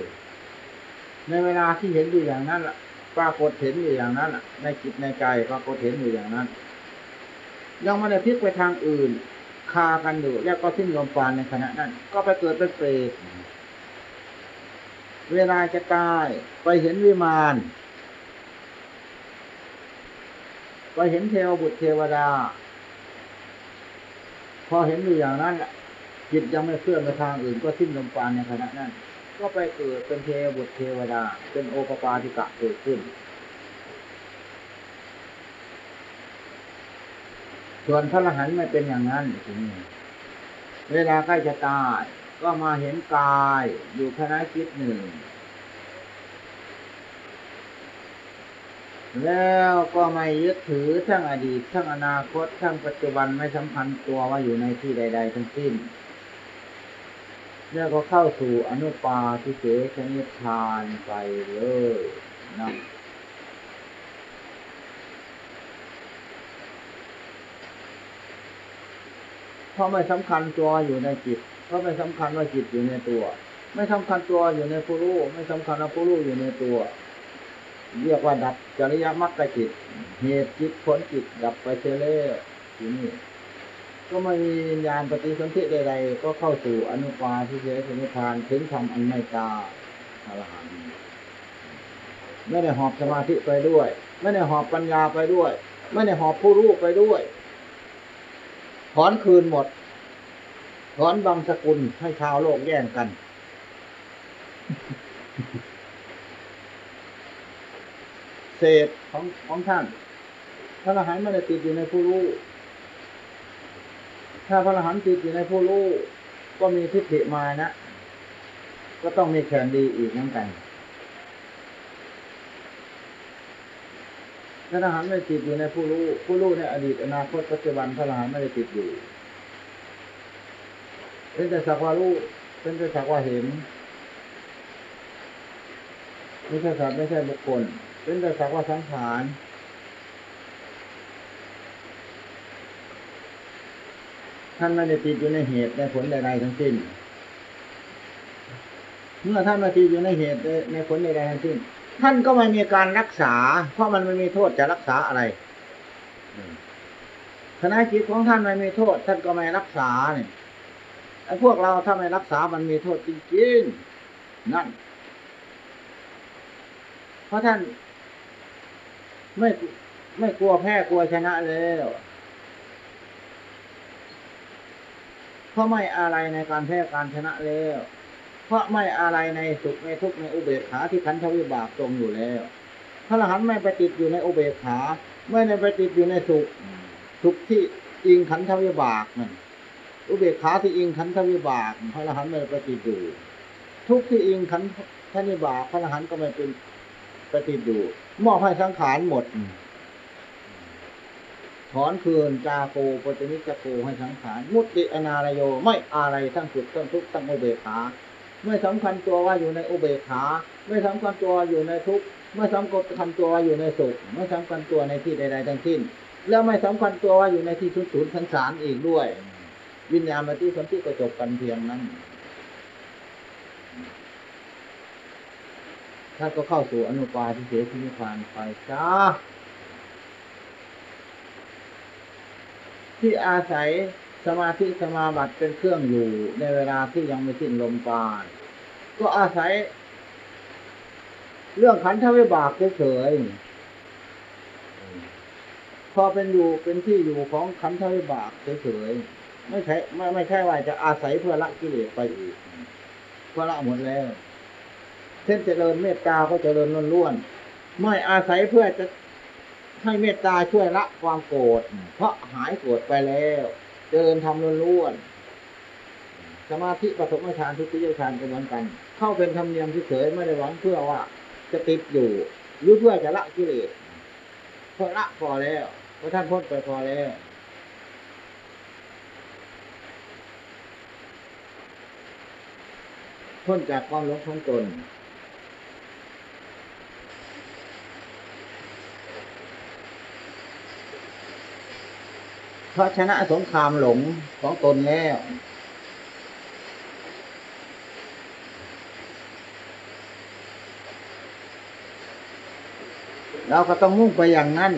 ในเวลาที่เห็นอยู่อย่างนั้นล่ะปรากฏเห็นอยู่อย่างนั้นล่ะในจิตในใจปรากฏเห็นอยู่อย่างนั้น ยังไม่ได้พลิกไปทางอื่น คากันอยู่แล้วก็สิ้นลมปราณในขณะนั้น ก็ไปเกิดเป็นเปรตเวลาจะตายไปเห็นวิมานไปเห็นเทวบุตรเทวดา พอเห็นอยู่อย่างนั้นแหละ จิตยังไม่เคลื่อนไปทางอื่นก็สิ้นลมปราณในขณะนั้น ก็ไปเกิดเป็นเทวบุตรเทวดา เป็นโอปปาติกะเกิดขึ้น ส่วนพระอรหันต์ไม่เป็นอย่างนั้นทีนี้เวลาใกล้จะตายก็มาเห็นกายอยู่คณะคิดหนึ่ง แล้วก็ไม่ยึดถือทั้งอดีตทั้งอนาคตทั้งปัจจุบันไม่สำคัญตัวว่าอยู่ในที่ใด ๆ ทั้งสิ้น แล้วก็เข้าสู่อนุปาทิเสสนิพานไปเลยนะเพราะไม่สำคัญตัวอยู่ในจิต เพราะไม่สำคัญว่าจิตอยู่ในตัว ไม่สำคัญตัวอยู่ในผู้รู้ ไม่สำคัญว่าผู้รู้อยู่ในตัว เรียกว่าดับจริยมรรคจิต เหตุจิตผลจิตดับไปเสียที่นี้ ก็ไม่มีวิญญาณปฏิสนธิใดๆ ก็เข้าสู่อนุปาทิเสสนิพพานถึงทำอันไม่ตาอรหันต์ไม่ได้หอบสมาธิไปด้วย ไม่ได้หอบปัญญาไปด้วย ไม่ได้หอบผู้รู้ไปด้วย ถอนคืนหมด ถอนบางสกุลให้ชาวโลกแย่งกัน เศษของของท่านพระอรหันต์ไม่ได้ติดอยู่ในผู้รู้ ถ้าพระอรหันต์ติดอยู่ในผู้รู้ก็มีทิฏฐิมานะ ก็ต้องมีแขนดีอีกเหมือนกันพระอรหันต์ไม่ติดอยู่ในผู้รู้ผู้รู้ในอดีตอนาคตปัจจุบันพระอรหันต์ไม่ได้ติดอยู่เป็นแต่สักว่ารู้เป็นแต่สักว่าเห็นไม่ใช่สัตว์ไม่ใช่บุคคล เป็นแต่สักว่าสังขาร ท่านไม่ได้ติดอยู่ในเหตุในผลใดๆทั้งสิ้น เมื่อท่านไม่ติดอยู่ในเหตุในผลใดๆทั้งสิ้น ท่านก็ไม่มีการรักษา เพราะมันไม่มีโทษจะรักษาอะไรคณะจิตของท่านไม่มีโทษ ท่านก็ไม่รักษาเนี่ยไอ้พวกเราถ้าไม่รักษามันมีโทษจริงๆ นั่น เพราะท่านไม่ไม่กลัวแพ้กลัวชนะแล้ว เพ ราะไม่อะไรในการแพ้การชนะแล้ว เพราะไม่อะไรในสุขในทุกข์ในอุเบกขาที่ขันธวิบากตรงอยู่แล้วพระอรหันต์ไม่ไปติดอยู่ในอุเบกขา ไม่ได้ไปติดอยู่ในสุขสุขที่อิงขันธวิบากนั่นอุเบกขาที่อิงขันธวิบากพระอรหันต์ไม่ไปติดอยู่ทุกที่อิงขันธวิบากพระอรหันต์ก็ไม่เป็นไปติดอยู่มอบให้สังขารหมด ถอนคืนจาโกปฏินิจโกให้สังขาร มุติอนารโยไม่อะไรทั้งสุดทั้งทุกข์ทั้งอุเบกขาไม่สำคัญตัวว่าอยู่ในอุเบกขา ไม่สำคัญตัวอยู่ในทุกไม่สำคัญตัวว่าอยู่ในสุขไม่สำคัญตัวในที่ใด ๆ ทั้งสิ้น แล้วไม่สำคัญตัวว่าอยู่ในที่ทุกข์ศูนย์สังสารอีกด้วย วิญญาณปฏิสนธิก็จบกันเพียงนั้นท่านก็เข้าสู่อนุปาทิเสสนิพพานไปจ้า ที่อาศัยสมาธิสมาบัติเป็นเครื่องอยู่ในเวลาที่ยังไม่สิ้นลมปราณก็อาศัย เรื่องขันธวิบากเฉยๆพอเป็นอยู่เป็นที่อยู่ของขันธวิบากเฉยๆไม่ใช่ไม่ไม่ใช่ว่าจะอาศัยเพื่อละกิเลสไปอีกเพื่อละหมดแล้วเช่นเจริญเมตตาก็เจริญล้วนๆไม่อาศัยเพื่อจะ ให้เมตตาช่วยละความโกรธเพราะหายโกรธไปแล้ว เจริญทำล้วนๆสมาธิปฐมฌานทุติยฌานก็เหมือนกัน เข้าเป็นธรรมเนียมเฉยไม่ได้หวังเพื่อว่า จะติดอยู่หรือเพื่อจะละกิเลสเพราะละพอแล้วเพราะท่านพ้นไปพอแล้วพ้นจากความหลงของตน ราะชนะสงครามหลงของตนแล้ว เราก็ต้องมุ่งไปอย่างนั้น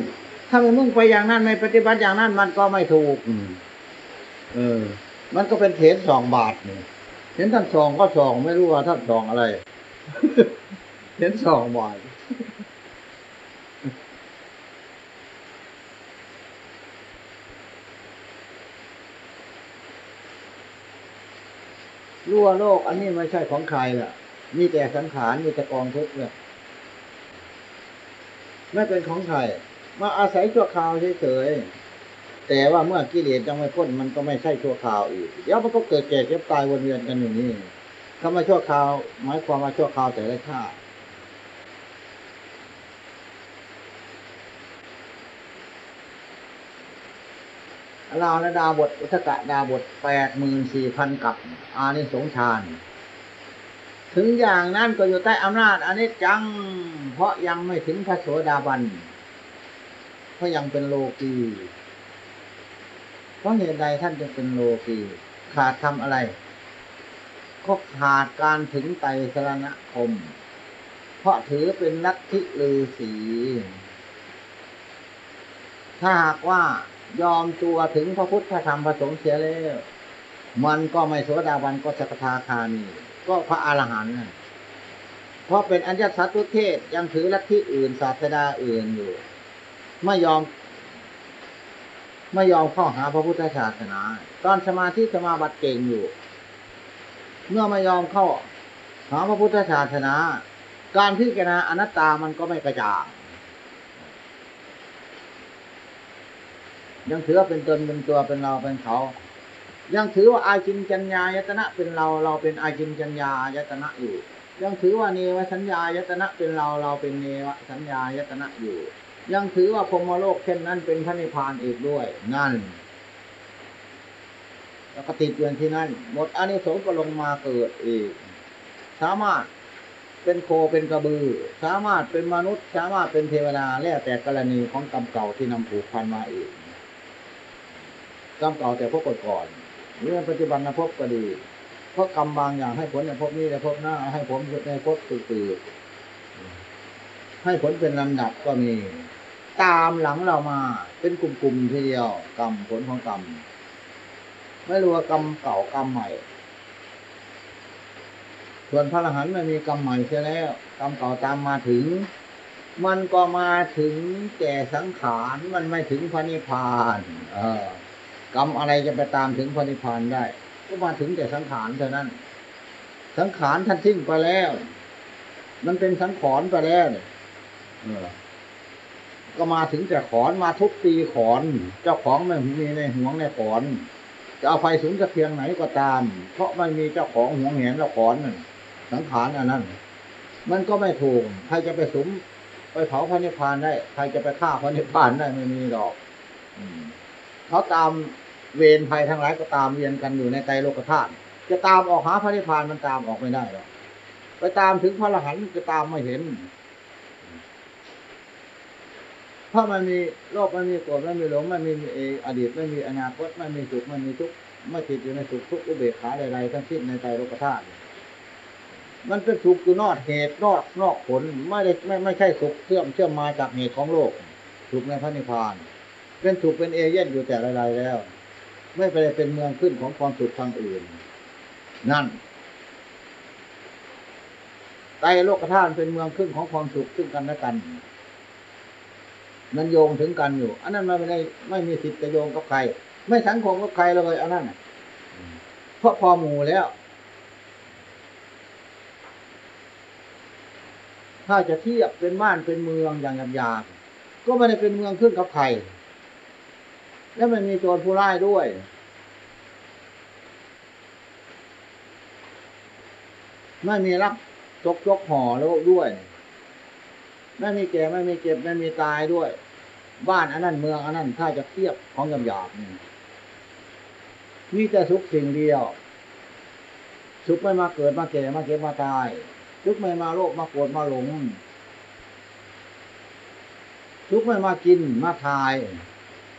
ถ้าไม่มุ่งไปอย่างนั้นไม่ปฏิบัติอย่างนั้น มันก็ไม่ถูกเออ มันก็เป็นเถนสองบาทนี่เห็นท่านสองก็สองไม่รู้ว่าท่านสองอะไร เห็นสองบาท รู้ว่าโลก อันนี้ไม่ใช่ของใครล่ะ มีแต่สังขารมีแต่กองทุกข์เนี่ยไม่เป็นของใครมาอาศัยชั่วคราวเฉยๆแต่ว่าเมื่อกิเลสยังไม่พ้นมันก็ไม่ใช่ชั่วคราวอีกเดี๋ยวมันก็เกิดแก่เจ็บตายวนเวียนกันอย่างนี้คำว่าชั่วคราวหมายความว่าชั่วคราวแต่ละชาติ ลาและดาบทอุทกะดาบทแปดหมื่นสี่พันกับอานิสงส์ฌานถึงอย่างนั้นก็อยู่ใต้อำนาจอันนี้จัง เพราะยังไม่ถึงพระโสดาบัน เพราะยังเป็นโลกีเพราะเหตุใดท่านจึงเป็นโลกีขาดทำอะไร ก็ขาดการถึงไตรสรณคม เพราะถือเป็นลัทธิลือสี ถ้าหากว่า ยอมตัวถึงพระพุทธธรรมประสงค์เสียแล้ว มันก็ไม่โสดาบันก็สกทาคามีก็พระอรหันต์เพราะเป็นอัญญสัตตุเทศยังถือลัทธิอื่นศาสดาอื่นอยู่ไม่ยอมไม่ยอมเข้าหาพระพุทธศาสนา ตอนสมาธิสมาบัติเก่งอยู่ เมื่อไม่ยอมเข้าหาพระพุทธศาสนา การพิจารณาอนัตตามันก็ไม่กระจ่าง ยังถือว่าเป็นตนเป็นตัวเป็นเราเป็นเขา ยังถือว่าอาจินจัญญายตนะเป็นเราเราเป็นอาจินจัญญายตนะอยู่ ยังถือว่าเนวสัญญายตนะเป็นเราเราเป็นเนวสัญญายตนะอยู่ ยังถือว่าพรมโลกเช่นนั้นเป็นพระนิพพานอีกด้วย นั่นแล้วก็ติดเตือนที่นั่นหมดอานิสงส์ก็ลงมาเกิดอีก สามารถเป็นโคเป็นกระบือ สามารถเป็นมนุษย์ สามารถเป็นเทวดาแล้วแต่กรณีของกรรมเก่าที่นำผูกพันมาอีก กรรมเก่าแต่พวกก่อนๆเรื่อปัจจุบันนะพบก็ดี เพราะกรรมบางอย่างให้ผลในภพนี้ในภพหน้า ให้ผลในภพตื่นๆให้ผลเป็นลำดับก็มี ตามหลังเรามา เป็นกลุ่มๆทีเดียวกรรมผลของกรรมไม่รู้ว่ากรรมเก่ากรรมใหม่ ส่วนพระอรหันต์ไม่มีกรรมใหม่เสียแล้วกรรมเก่าตามมาถึง มันก็มาถึงแก่สังขารมันไม่ถึงพระนิพพาน เออ กรรมอะไรจะไปตามถึงพระนิพพานได้ ก็มาถึงแต่สังขารเท่านั้น สังขารท่านทิ้งไปแล้ว มันเป็นสังขรไปแล้วเนี่ยก็มาถึงแต่ขอนมาทุบตีขอน เจ้าของไม่มีในห่วงในขอน จะเอาไฟสูงจะเพียงไหนก็ตาม เพราะไม่มีเจ้าของห่วงเห็นแล้วขอนนั่นสังขารอันนั้น มันก็ไม่ถูกใครจะไปสมไปเผาพระนิพพานได้ ใครจะไปฆ่าพระนิพพานได้ไม่มีหรอกเขาตาม เวรภัยทั้งหลายก็ตามเวียนกันอยู่ในใจโลกธาตุจะตามออกหาพระนิพพานมันตามออกไม่ได้หรอกไปตามถึงพระอรหันต์จะตามไม่เห็น เพราะมันมีโลกมันมีโกรธมันมีหลงมันมีอดีตไม่มีอนาคตมันมีสุขมันมีทุกข์ไม่ติดอยู่ในสุขทุกข์อุเบกขาใดๆทั้งสิ้นในใจโลกธาตุมันเป็นสุขอยู่นอกเหตุนอกนอกผลไม่ได้ไม่ไม่ใช่สุขเชื่อมเชื่อมมาจากเหตุของโลกสุขในพระนิพพาน เป็นสุขเป็นเอเย่นอยู่แต่ใดๆแล้ว ไม่ไปเป็นเมืองขึ้นของความสุขทางอื่น นั่นไตรโลกธาตุเป็นเมืองขึ้นของความสุขซึ่งกันและกัน มันโยงถึงกันอยู่ อันนั้นมันไม่ได้ไม่มีสิทธิ์จะโยงกับใคร ไม่สังคมกับใครเลยอันนั้นเพราะพอหมู่แล้ว ถ้าจะเทียบเป็นบ้านเป็นเมืองอย่างหยาบๆก็ไม่ได้เป็นเมืองขึ้นกับใคร และไม่มีโจรผู้ร้ายด้วย ไม่มีรักจกจกห่อแล้วด้วย ไม่มีแก่ไม่มีเจ็บไม่มีตายด้วย บ้านอันนั้นเมืองอันนั้นถ้าจะเทียบของหยาบๆนี่มีแต่สุขสิ่งเดียว สุขไม่มาเกิดมาแก่มาเก็บมาตาย สุขไม่มาโรคมาโกรธมาหลง สุขไม่มากินมาทาย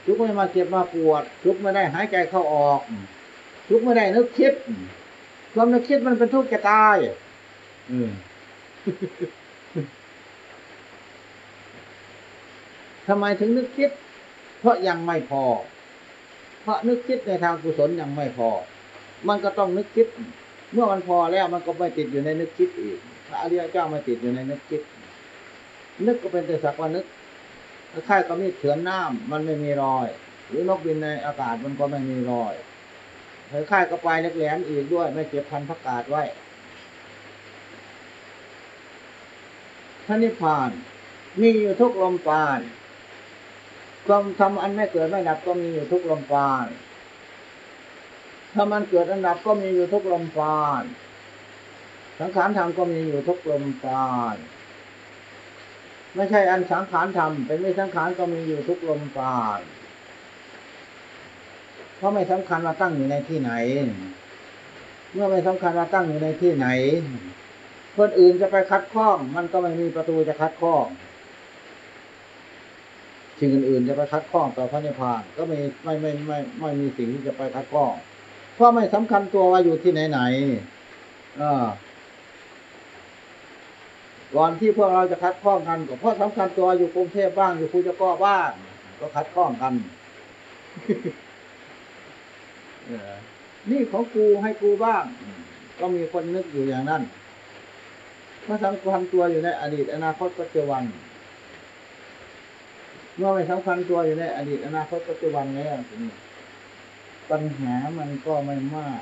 สุขไม่มาเจ็บมาปวดสุขไม่ได้หายใจเข้าออกสุขไม่ได้นึกคิดความนึกคิดมันเป็นทุกข์จะตายอืมทำไมถึงนึกคิด เพราะยังไม่พอ เพราะนึกคิดในทางกุศลยังไม่พอ มันก็ต้องนึกคิด เมื่อมันพอแล้วมันก็ไม่ติดอยู่ในนึกคิดอีกพระอริยเจ้าไม่ติดอยู่ในนึกคิด นึกก็เป็นแต่สักว่านึก ค่ายๆก็มีเถือนน้ำมันไม่มีรอย หรือนกบินในอากาศมันก็ไม่มีรอยค่ายๆก็ปลายเล็กแหลมอีกด้วย ไม่เก็บพันพักกาดไว้พระนิพพานมีอยู่ทุกลมปราณความทำอันไม่เกิดไม่ดับก็มีอยู่ทุกลมปราณถ้ามันเกิดอันดับก็มีอยู่ทุกลมปราณสังขารธรรมก็มีอยู่ทุกลมปราณ ไม่ใช่อันสังขารธรรมเป็นไม่สังขารก็มีอยู่ทุกลมปราณเพราะไม่สำคัญว่าตั้งอยู่ในที่ไหน เมื่อไม่สำคัญว่าตั้งอยู่ในที่ไหน คนอื่นจะไปคัดข้อง มันก็ไม่มีประตูจะคัดข้องสิ่งอื่นๆจะไปคัดข้องต่อพระนิพพาน ก็ไม่ไม่ไม่ไม่ไม่มีสิ่งที่จะไปคัดข้อง เพราะไม่สำคัญตัวว่าอยู่ที่ไหนไหนอ่า ก่อนที่พวกเราจะคัดข้องกันก็เพราะสำคัญตัวอยู่กรุงเทพบ้างอยู่ภูเจะก้อบ้างก็คัดข้องกันเออนี่ของกูให้กูบ้าง ก็มีคนนึกอยู่อย่างนั้นเพราะสำคัญตัวอยู่ในอดีต อนาคตปัจจุบันเมื่อไม่สำคัญตัวอยู่ในอดีต อนาคตปัจจุบันแล้วทีนี้ปัญหามันก็ไม่มาก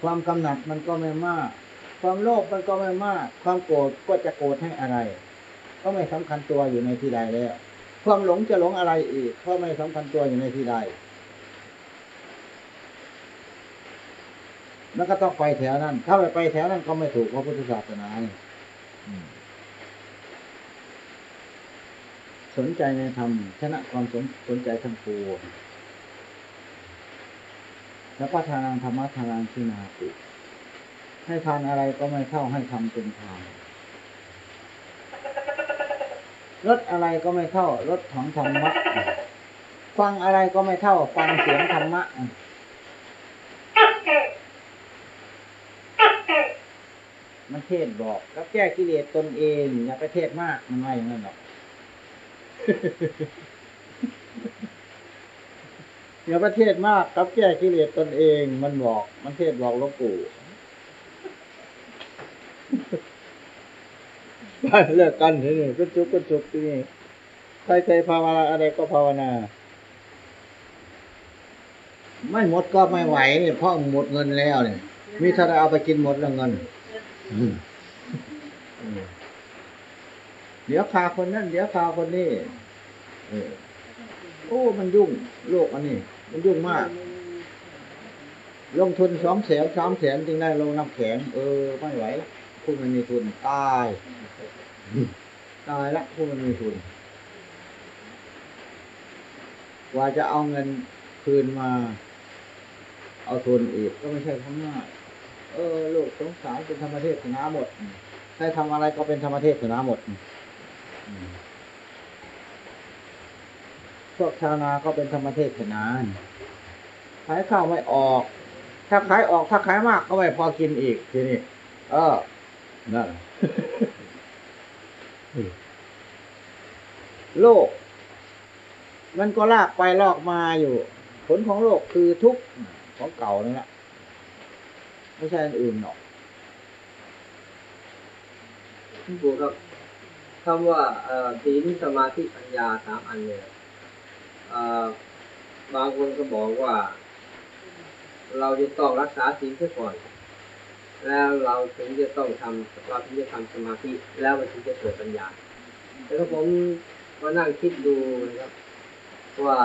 ความกำหนัดมันก็ไม่มาก ความโลภมันก็ไม่มาก ความโกรธก็จะโกรธให้อะไร ก็ไม่สำคัญตัวอยู่ในที่ใดแล้ว ความหลงจะหลงอะไรอีกเพราะไม่สำคัญตัวอยู่ในที่ใดแล้วก็ต้องไปแถวนั้น ถ้าไม่ไปแถวนั้นก็ไม่ถูกพระพุทธศาสนาสนใจในธรรมชนะความสนสนใจทั้งปวงแล้วก็ทานังธรรมะทานังชินาติ ให้ทานอะไรก็ไม่เท่าให้ทำเป็นทานรถอะไรก็ไม่เท่ารถของธรรมะ ฟังอะไรก็ไม่เท่า ฟังเสียงธรรมะมันเทศบอกแล้วแก้กิเลสตนเองอย่าไปเทศมากมันว่อย่างนั้นหรอกอย่าไปเทศมากกับแก้กิเลสตนเอง มันบอก มันเทศบอกหลวงปู่ เลิกกันทีนี้ก็จุกก็จุกทีนี้ใครใครภาวนาอะไรก็ภาวนา ไม่หมดก็ไม่ไหวเพราะหมดเงินแล้วเนี่ยมีเท่าไรเอาไปกินหมดแล้วเงินเดี๋ยวพาคนนั้นเดี๋ยวพาคนนี้โอ้ มันยุ่งโลกอันนี้ มันยุ่งมาก ลงทุนสองแสนสามแสนจึงได้ลงน้ำแข็งเออ ไม่ไหวแล้ว ผู้มันมีทุนตายตายละผู้มันมีทุนกว่าจะเอาเงินคืนมา เอาทุนอีกก็ไม่ใช่ทั้งง่ายเออโลกสงสารเป็นธรรมเทศนาหมดใครทำอะไรก็เป็นธรรมเทศนาหมดพวกชาวนาก็เป็นธรรมเทศนาขายข้าวไม่ออก ถ้าขายออกถ้าขายมากก็ไม่พอกินอีกทีนี้เออ นั่นโลก มันก็ลากไปลอกมาอยู่ ผลของโลกคือทุกข์ของเก่านี่แหละไม่ใช่อันอื่นหรอกคุณปู่ครับคำว่าเอ่อศีลสมาธิปัญญาสามอันเนี่ยเอ่อบางคนก็บอกว่า เราจะต้องรักษาศีลเสียก่อน แล้วเราถึงจะต้องทำเราถึงจะทำสมาธิ แล้วมันถึงจะเกิดปัญญาแต่ถ้าผมมานั่งคิดดูนะครับ ว่า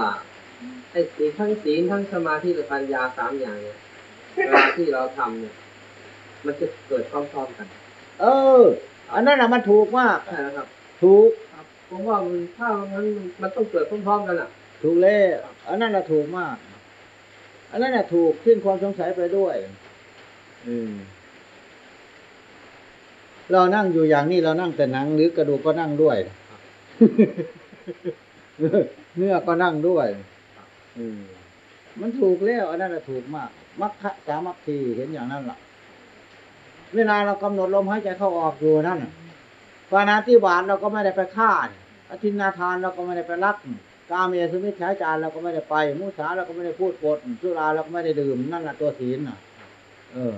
ไอ้ศีลทั้งศีลทั้งสมาธิและปัญญาสามอย่างเนี่ยเวลาที่เราทำเนี่ย มันจะเกิดพร้อมๆกัน เออ อันนั้นน่ะมันถูกมากใช่แล้วครับ ถูกครับผมว่ามันถ้ามันมันต้องเกิดพร้อมๆกันอะ ถูกแล้วอันนั้นน่ะถูกมาก อันนั้นน่ะถูกสิ้นความสงสัยไปด้วย อืม เรานั่งอยู่อย่างนี้เรานั่งแต่หนังหรือกระดูกก็นั่งด้วยเนื้อก็นั่งด้วยอืมมันถูกแล้วอันนั้นน่ะถูกมากมัคคะสามัคคีเห็นอย่างนั้นล่ะ เวลาเรากำหนดลมหายใจเข้าออกอยู่นั่นน่ะปานาติบาตเราก็ไม่ได้ไปฆ่าอธินาทานเราก็ไม่ได้ไปรักกาเมสุมิชฌาจารเราก็ไม่ได้ไป มุสาเราก็ไม่ได้พูดปดสุราเราก็ไม่ได้ดื่มนั่นแหละตัวศีลน่ะ เออ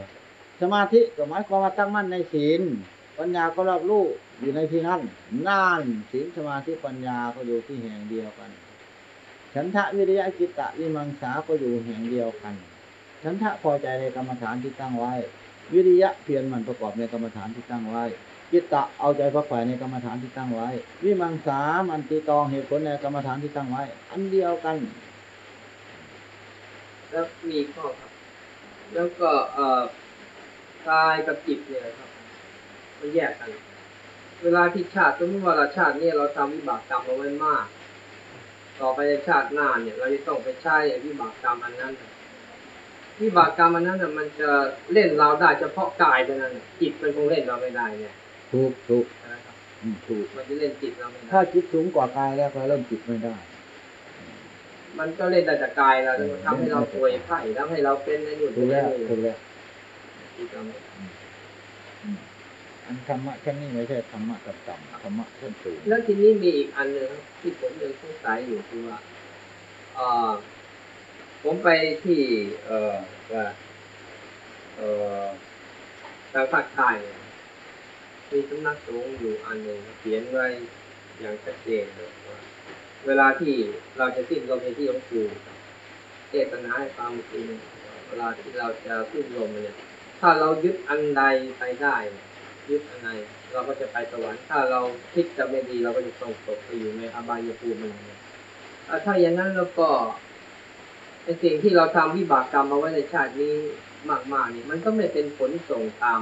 สมาธิก็หมายความว่าตั้งมั่นในศีล ปัญญาก็รอบรู้อยู่ในที่นั้นน่านศีลสมาธิปัญญาก็อยู่ที่แห่งเดียวกัน ฉันทะวิริยะจิตตะวิมังสาก็อยู่แห่งเดียวกัน ฉันทะพอใจในกรรมฐานที่ตั้งไว้ วิริยะเพียรมันประกอบในกรรมฐานที่ตั้งไว้จิตตะเอาใจพักฝ่ายในกรรมฐานที่ตั้งไว้ วิมังสามันติตองเหตุผลในกรรมฐานที่ตั้งไว้ อันเดียวกัน แล้วมีข้อครับ แล้วก็เอ่อกายกับจิตเนี่ยครับ มันแยกกัน เวลาที่ชาติสมมติว่าเราชาติเนี่ยเราทำวิบากกรรมเอาไว้มาก ต่อไปในชาติหน้าเนี่ย เราจะต้องไปใช้วิบากกรรมอันนั้นน่ะวิบากกรรมอันนั้นน่ะมันจะเล่นเราได้เฉพาะกายเท่านั้นน่ะจิตมันคงเล่นเราไม่ได้เนี่ยถูกถูกนะครับอืมถูกมันจะเล่นจิตเราไม่ได้ถ้าจิตสูงกว่ากายแล้วก็เริ่มจิตไม่ได้ มันก็เล่นได้แต่กายเราแล้วมันทำให้เราป่วยไข้ทำให้เราเป็นในนู่นถูเป็กนในแล้วนี่ถูกแล้ว จิตเราไม่ได้ อืม อันธรรมะชั้นนี้ไม่ใช่ธรรมะต่ำๆธรรมะชั้นสูงแล้วทีนี้มีอีกอันหนึ่งที่ผมยังสงสัยอยู่คือว่าเออผมไปที่เออว่าเออทางภาคใต้เนี่ยมีสำนักสงฆ์อยู่อันหนึ่งเขียนไว้อย่างชัดเจนเลยว่าเวลาที่เราจะสิ้นลมในที่ของครูเทศนาให้ฟังเมื่อกี้เนี่ยเวลาที่เราจะสิ้นลมเนี่ยถ้าเรายึดอันใดไปได้เนี่ย ยึดอันใดเราก็จะไปสวรรค์ถ้าเราคิดจะไม่ดีเราก็จะต้องตกไปอยู่ในอบายภูมิเนี่ยอะถ้าอย่างนั้นแล้วก็ไอ้สิ่งที่เราทำวิบากกรรมมาไว้ในชาตินี้มากๆนี่มันก็ไม่เป็นผลส่งตาม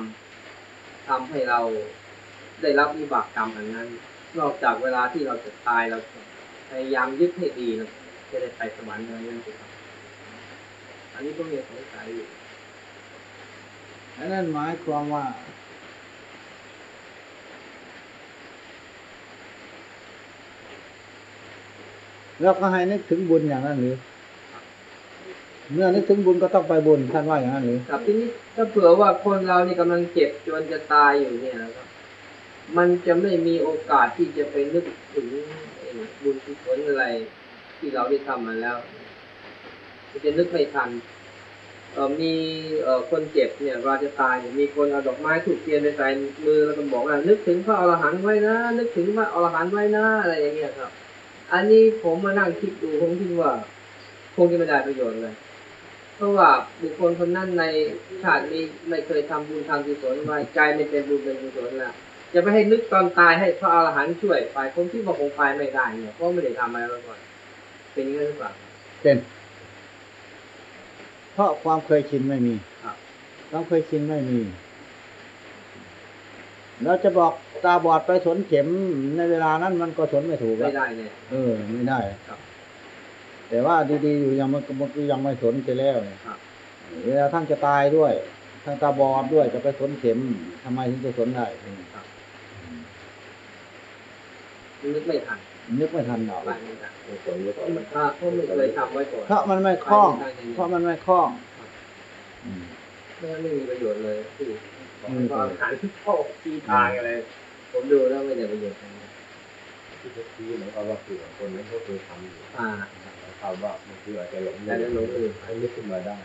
ทำให้เราได้รับวิบากกรรมอันนั้น นอกจากเวลาที่เราจะตายเราพยายามยึดให้ดีนะจะได้ไปสวรรค์อะไรนั่นสิครับอันนี้ก็มีสงสัยอยู่อันนั้นหมายความว่า เราก็ให้นึกถึงบุญอย่างนั้นหรือเมื่อนึกถึงบุญก็ต้องไปบุญท่านว่าอย่างนั้นหรือครับทีนี้ถ้าเผื่อว่าคนเรานี่กำลังเจ็บจนจะตายอยู่เนี่ยนะครับ มันจะไม่มีโอกาสที่จะไปนึกถึงบุญกุศลอะไร ที่เราได้ทำมาแล้วมันจะนึกไม่ทันมีเอคนเจ็บเนี่ยเวลาจะตายเนี่ยมีคนเอาดอกไม้ถูกเทียนไปใส่มือแล้วก็บอกว่านึกถึงพระอรหันต์ไว้นะ นึกถึงพระอรหันต์ไว้นะอะไรอย่างเงี้ยครับ อันนี้ผมมานั่งคิดดูผมคิดว่าคงจะไม่ได้ประโยชน์เลย เพราะว่าบุคคลคนนั้นในชาตินี้ไม่เคยทำบุญทำกุศลไว้ใจไม่เป็นบุญเป็นกุศลแล้วจะไปให้นึกตอนตายให้พระอรหันต์ช่วยไปคนที่บอกคงไปไม่ได้เนี่ยเพราะไม่ได้ทำอะไรมาก่อนเป็นอย่างนั้นหรือเปล่าเป็นเพราะความเคยชินไม่มีความเคยชินไม่มี เราจะบอกตาบอดไปสนเข็มในเวลานั้นมันก็สนไม่ถูกไม่แล้วได้เนี่ย เออ ไม่ได้ครับ แต่ว่าดีๆอยู่ยังมันมันก็ยังไม่สนไปแล้วเนี่ยครับ เวลาทั้งจะตายด้วยทั้งตาบอดด้วยจะไปสนเข็มทำไมถึงจะสนได้ครับนึกไม่ทันนึกไม่ทันหรอกไปไม่ทันไม่ควรยกเพราะมันก็เพราะมันเคยทำไว้ก่อนเพราะมันไม่คล่อง เพราะมันไม่คล่องอืมเพราะฉะนั้นไม่มีประโยชน์เลยที่ อืมก็หันเข้าที่ทางอะไร ผมดูแล้วไม่ได้ประโยชน์อะไรที่เขาชี้เหมือนกับว่าคือคนนั้นเขาเคยทำอยู่อ่าคำว่ามันคืออาจจะหลงแต่จะหลงลืมให้นึกขึ้นมาได้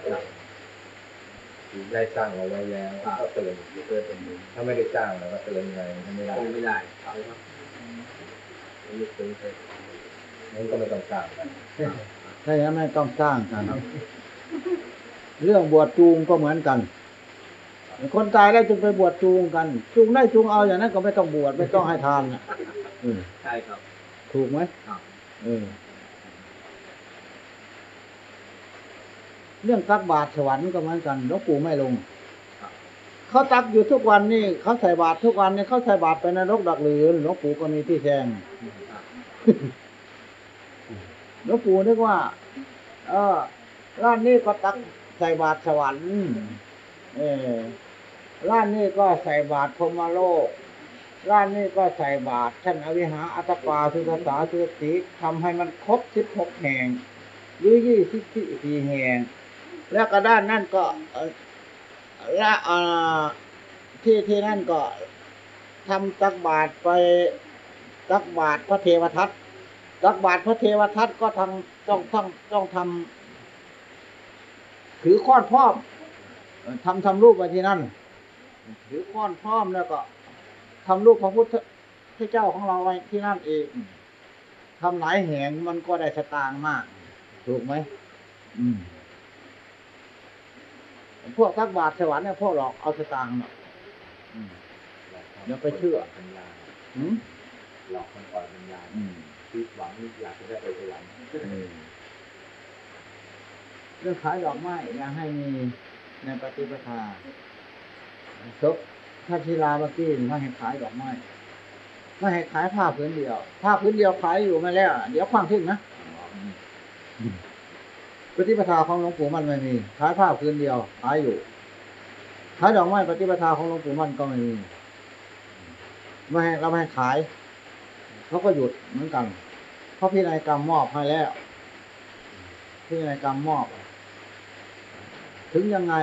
คือได้สร้างเอาไว้แล้วก็เตือนเตือนเป็นถ้าไม่ได้สร้างแล้วก็เตือนยังไงก็ไม่ได้ไม่ได้ครับนไม่เคยเคยงั้นก็ไม่ต้องสร้างกันถ้าอย่างนั้นไม่ต้องสร้างกันเรื่องบวชจูงก็เหมือนกัน คนตายแล้วจึงไปบวชจูงกัน จูงได้จูงเอาอย่างนั้นก็ไม่ต้องบวชไม่ต้องให้ทานน่ะเออใช่ครับ ถูกไหมครับเออเรื่องตักบาตรสวรรค์ก็เหมือนกันหลวงปู่ไม่ลงครับเขาตักอยู่ทุกวันนี่เขาใส่บาตรทุกวันนี่เขาใส่บาตรไปนรกดักหรือหลวงปู่ก็มีที่แทงครับหลวงปู่นึกว่า เออร้านนี้ก็ตักใส่บาตรสวรรค์ เออร้านนี้ก็ใส่บาตรพรมโลก ร้านนี้ก็ใส่บาตรชั้นอวิหาอัตตปาสุตสาสุตติทำให้มันครบสิบหกแห่งหรือยี่สิบสี่แห่ง แล้วก็ด้านนั่นก็ละที่ที่นั่นก็ทำตักบาตรไปตักบาตรพระเทวทัตตักบาตรพระเทวทัตก็ทำต้องต้องต้องทำถือค้อพ่อ ทำทำรูปไว้ที่นั่นถือค้อนพร้อมแล้วก็ทำรูปพระพุทธเจ้าของเราไว้ที่นั่นเองทำหลายแห่งมันก็ได้สตางค์มาก ถูกไหมอืมพวกตักบาตรสวรรค์เนี่ยพวกหลอกเอาสตางค์เนาะอืมอย่าไปเชื่อปัญญาอืมหลอกคนปล่อยปัญญาอืมคิดหวังอยากจะได้ไปสวรรค์เรื่องขายดอกไม้อย่าให้มี ในปฏิปทาศพถ้าชีลาเมื่อกี้ไม่ให้ขายดอกไม้ไม่ให้ขายผ้าผืนเดียว ผ้าผืนเดียวขายอยู่มาแล้ว เดี๋ยวความทิ้งนะปฏิปทาของหลวงปู่มันไม่มี ขายผ้าผืนเดียวขายอยู่ ขายดอกไม้ปฏิปทาของหลวงปู่มันก็ไม่มี ไม่ให้เราไม่ให้ขาย เขาก็หยุดเหมือนกัน เพราะพินัยกรรมมอบให้แล้วพินัยกรรมมอบ ถึงยังไง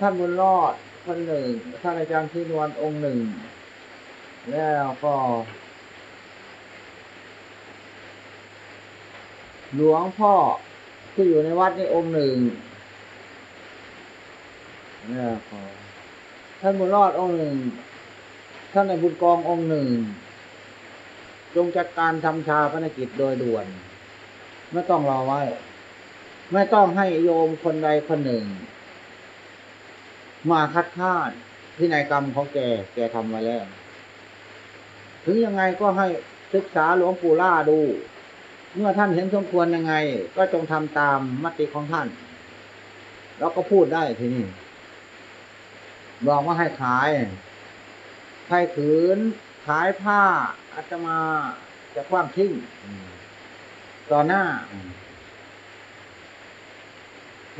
ท่านบุญรอดคนหนึ่งท่านอาจารย์ที่นวลองค์หนึ่ง แล้วก็หลวงพ่อที่อยู่ในวัดนี่องค์หนึ่งแล้วก็ท่านบุญรอดองค์หนึ่ง ท่านในบุญกององค์หนึ่ง จงจัดการทำชาพนกิจโดยด่วน ไม่ต้องรอไว้ ไม่ต้องให้โยมคนใดคนหนึ่ง มาคัดค้านพินัยกรรมของแก แกทำไว้แล้ว ถึงยังไงก็ให้ศึกษาหลวงปู่ล่าดู เมื่อท่านเห็นสมควรยังไง ก็จงทำตามมติของท่าน แล้วก็พูดได้ทีนี้บอกว่าให้ขายใครขืนขายผ้าอาตมาจะคว้างทิ้งต่อหน้า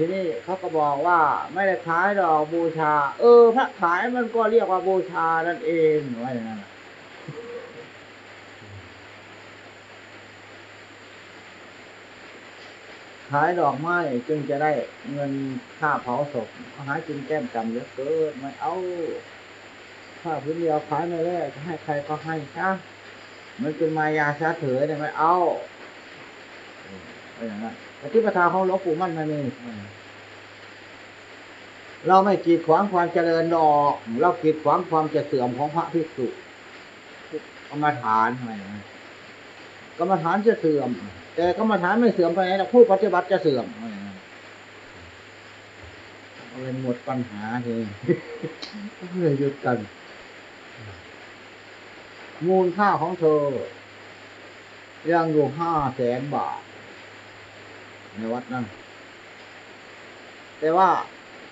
ทีนี้เขาก็บอกว่าไม่ได้ขายดอกบูชา เออ พระขายมันก็เรียกว่าบูชานั่นเองว่าอย่างนั้นขายดอกไม้จึงจะได้เงินค่าเผาศพหากินแก้มจำเยอะเกินไม่เอาถ้าพื้นเดียวขายไม่ได้จะให้ใครก็ให้ซะมันเป็นมายาชาเถยได้ไหมเอาเอาอย่างนั้น ปฏิปทาของหลวงปู่มั่นไม่มีเราไม่กีดขวางความเจริญดอก เรากีดขวางความจะเสื่อมของพระภิกษุกรรมฐานอะไรกรรมฐานจะเสื่อม แต่กรรมฐานไม่เสื่อมไปไหนหรอกผู้ปฏิบัติจะเสื่อมอะไรหมดปัญหาเองก็เลยหยุดกัน มูลค่าของเธอยังอยู่ห้าแสนบาท ในวัดนั่นแต่ว่า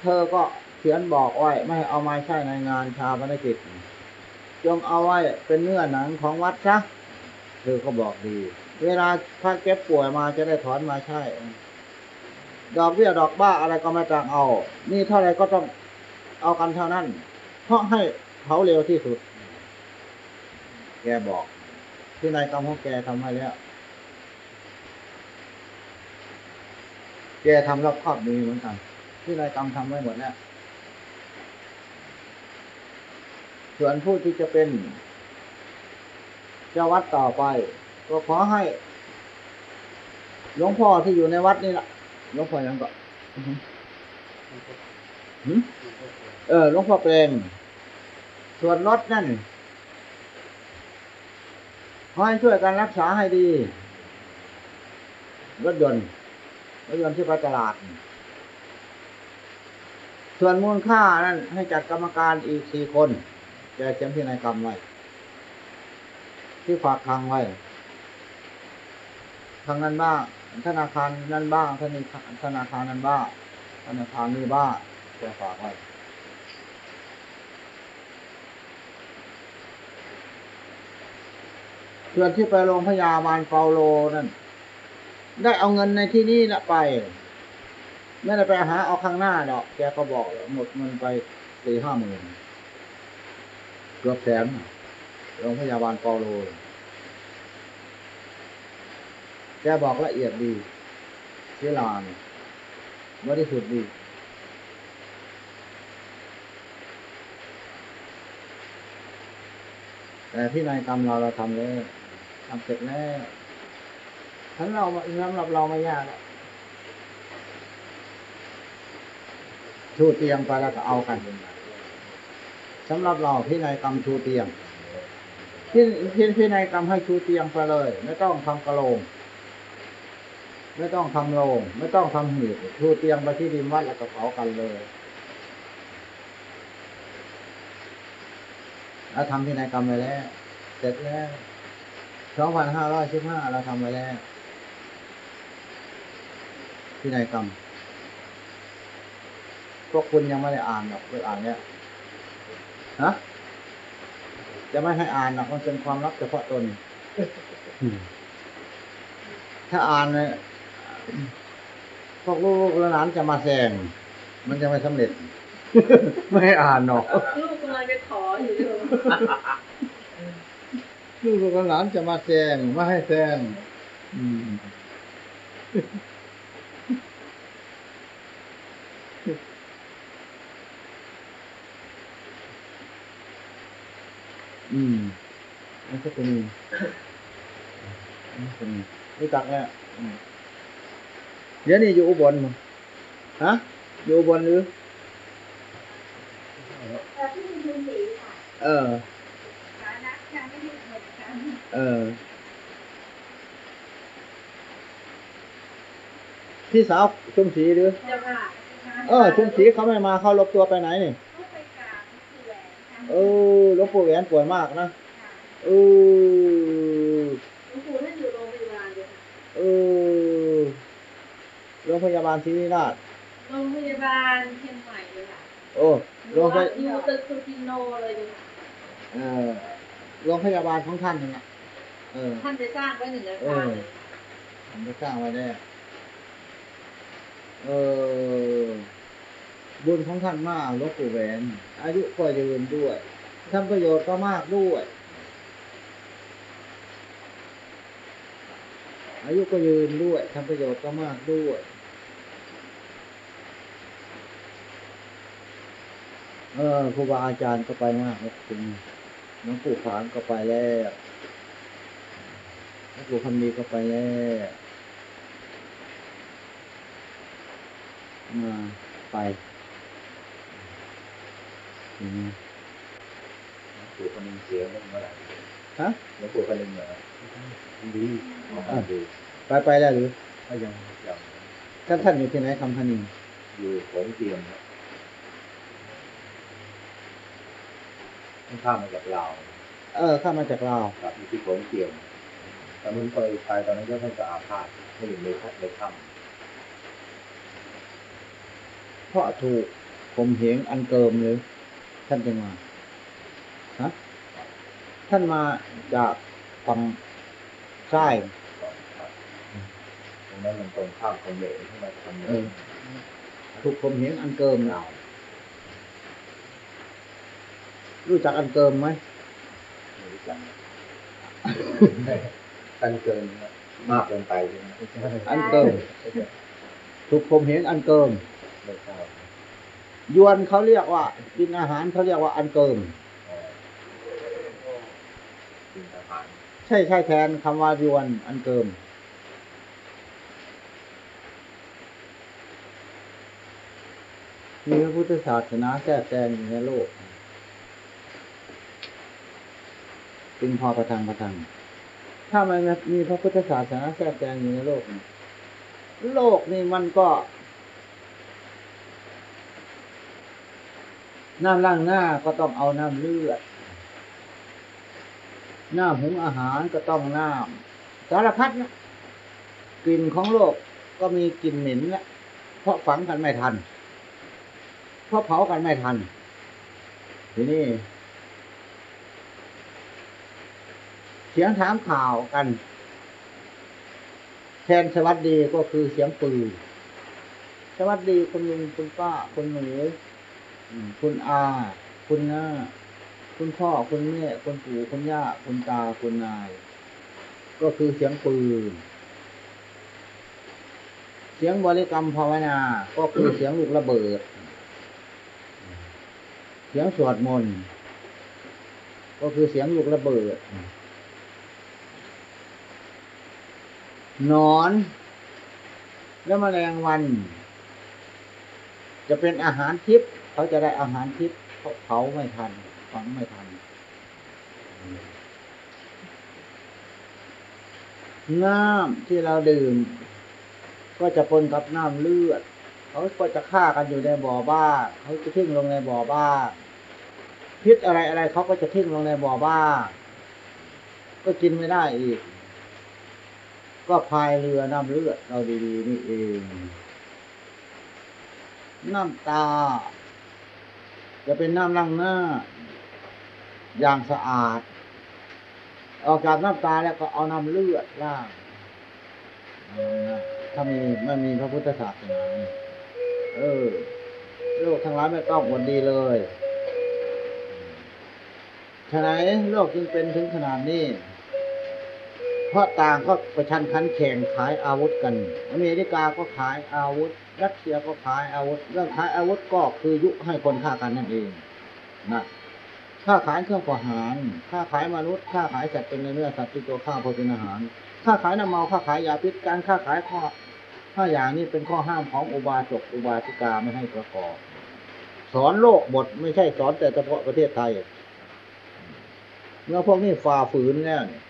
เธอก็เขียนบอกไว้ไม่เอามาใช้ในงานชาปนกิจ จงเอาไว้เป็นเนื้อหนังของวัดซะเธอก็บอกดี เวลาถ้าเก็บป่วยมาจะได้ถอนมาใช้ดอกเบี้ยดอกบ้าอะไรก็ไม่ต่างเอา นี่เท่าไรก็ต้องเอากันเท่านั้น เพราะให้เขาเร็วที่สุด แกบอก ที่นายกรรมของแกทำให้แล้ว กทำรอบครอบดีเหมือนกัน ที่นายกรรมทำไว้หมดแล้วส่วนผู้ที่จะเป็นเจ้าวัดต่อไป ก็ขอให้หลวงพ่อที่อยู่ในวัดนี่แหละหลวงพ่อยังก็อือหือหืมเออหลวงพ่อเปรมส่วนรถนั่นขอให้ช่วยกันรักษาให้ดี รถยนต์ รถยนต์ที่ไปตลาด ส่วนมูลค่านั้นให้จัดกรรมการอีกสี่คนแกเขียนพินัยกรรมไว้ ที่ฝากคลังไว้ทางนั้นบ้าง ธนาคารนั้นบ้างธนาคารธนาคารนั้นบ้างธนาคารนี้บ้างแกฝากไว้ส่วนที่ไปโรงพยาบาลเปาโลนั่น ได้เอาเงินในที่นี่ละไป ไม่ได้ไปหาเอาข้างหน้าดอก แกก็บอกหมดเงินไปสี่ห้าหมื่นเกือบแสนโรงพยาบาลเปาโล แกบอกละเอียดดีเวลานบริสุทธิ์ดีแต่ที่นายกรรมเราเราทำแล้วทำเสร็จแล้ว ทั้งเราสำหรับเราไม่ยากอกชูเตียงไปแล้วก็เอากันสำหรับเราที่นายกรรมชูเตียงที่ที่ที่นายกรรมให้ชูเตียงไปเลย ไม่ต้องทำกระโหลงไม่ต้องทำโรงไม่ต้องทำหีบชูเตียงไปที่ดินวัดแล้วก็เผากันเลยเราทำพินัยกรรมไปแล้ว เสร็จแล้ว สองพันห้าร้อยสิบห้าเราทำไปแล้ว พินัยกรรม พวกคุณยังไม่ได้อ่านหรอกไปอ่านเนี่ยฮะจะไม่ให้อ่านหรอกมันเป็นความลับเฉพาะตนถ้าอ่านเนี่ยพวกลูกหลานจะมาแซงมันจะไม่สำเร็จ ไม่ให้อ่านหรอกลูกกำลังจะขออยู่ลูกลูกหลานจะมาแซงไม่ให้แซง อืมอืมนั่นก็เป็นนั่นเป็นรู้จักแล้วอืมเดี๋ยวนี้อยู่อุบลมั้งฮะ อยู่อุบลหรือแต่ที่มีทุนสีค่ะเออฐานะยังไม่ได้เหมือนกันเออ พี่สาวชุมศรีหรือเจ้าค่ะเออ ชุมศรีเขาไม่มาเขาลบตัวไปไหนนี่ก็ไปกราบที่แหวนค่ะเออ หลวงปู่แหวนป่วยมากนะเออหลวงปู่ท่านอยู่โรงพยาบาลเลยค่ะเออโรงพยาบาลศรีนิราชโรงพยาบาลเชียงใหม่เลยค่ะโอ้โรงพยอยู่ตึกสุจินโนเลยเลยค่ะเออโรงพยาบาลของท่านนี่นะเออ ท่านจะสร้างไว้หนึ่งอาคารเลยผมจะสร้างไว้แน่เออบุญของท่านมากหลวงปู่แหวน อายุก็ยืนด้วย ทำประโยชน์ก็มากด้วย อายุก็ยืนด้วยทำประโยชน์ก็มากด้วยเออครูบาอาจารย์ก็ไปมากครับคุณหลวงปู่ขานก็ไปแล้วหลวงปู่คำดีก็ไปแล้วมาไปอืม ปู่คนหนึงเสียเมื่อไหร่ฮะหลวงปู่คนหนึงเหรอดีอ๋อดีไปไปแล้วหรือก็ยังยังท่านท่านอยู่ที่ไหนคำพนินอยู่ของเตรียมนะข้ามมาจากลาวเออข้ามาจากลาวกับอยู่ที่ของเตรียมตอนนั้นไปไปตอนนั้นก็ท่านจะอาพาธไม่อยู่ในในถ้ำเพราะถูกข่มเหงอันเกิมหรือท่านจึงมาฮะ ท่านมาจากฝั่งใต้ตรงนั้นมันตรงข้ามคอมเหลนที่มาทำเออถูกข่มเหงอันเกิมลาวรู้จักอันเกิมไหมไม่รู้จักกันเกินครับมากเกินไปใช่ไหมอันเกิมถูกผมเห็นอันเกิมไม่ทราบยวนเขาเรียกว่า กินอาหารเขาเรียกว่าอันเกิม อ๋อกินอาหาร ใช่ใช่แทนคำว่ายวนอันเกิมมีพระพุทธศาสนาแทรกแซงอยู่ในโลกจึงพอประทังประทัง ถ้ามันมีพระพุทธศาสนาแทรกแซงอยู่ในโลก โลกนี่มันก็ น้ำล้างหน้าก็ต้องเอาน้ำเลือด น้ำหุงอาหารก็ต้องน้ำสารพัดนะกลิ่นของโลกก็มีกลิ่นเหม็นแหละเพราะฝังกันไม่ทัน เพราะเผากันไม่ทัน ทีนี้เสียงถามข่าวกัน แทนสวัสดีก็คือเสียงปืนสวัสดีคุณลุงคุณป้าคุณหนูคุณอา คุณน้า คุณพ่อคุณแม่คุณปู่คุณย่าคุณตาคุณนาย ก็คือเสียงปืน เสียงบริกรรมภาวนา ก็คือเสียงลูกระเบิด เสียงสวดมนต์ก็คือเสียงลูกระเบิดนอน และแมลงวัน จะเป็นอาหารทิพย์เขาจะได้อาหารทิพย์เพราเผาไม่ทัน ฝังไม่ทันน้ำที่เราดื่ม ก็จะปนกับน้ำเลือด เขาก็จะฆ่ากันอยู่ในบ่อบ้า เขาจะทิ้งลงในบ่อบ้า พิษอะไรอะไรเขาก็จะทิ้งลงในบ่อบ้า ก็กินไม่ได้อีก ก็พายเรือน้ำเลือดเราดีๆนี่เอง น้ำตา จะเป็นน้ำล้างหน้า อย่างสะอาด ออกจากน้ำตาแล้วก็เอาน้ำเลือดล้างถ้ามีไม่มีพระพุทธศาสนาเนี่ยเออโลกทั้งหลายไม่ต้องหวนดีเลยฉะนั้นโลกจึงเป็นถึงขนาดนี้ เพราะต่างก็ประชันขันแข่งขายอาวุธกัน อเมริกาก็ขายอาวุธ รัสเซียก็ขายอาวุธ เรื่องขายอาวุธก็คือยุให้คนฆ่ากันนั่นเองนะ ค่าขายเครื่องประหารค่าขายมนุษย์ค่าขายสัตว์เป็นเนื้อสัตว์ที่ตัวข้าวพอเป็นอาหารค่าขายน้ำเมาค่าขายยาพิษการค่าขายข้อห้าอย่างนี้เป็นข้อห้ามของอุบาสกอุบาสิกาไม่ให้ประกอบ สอนโลกหมดไม่ใช่สอนแต่เฉพาะประเทศไทยเมื่อพวกนี้ฝ่าฝืนแล้วนี่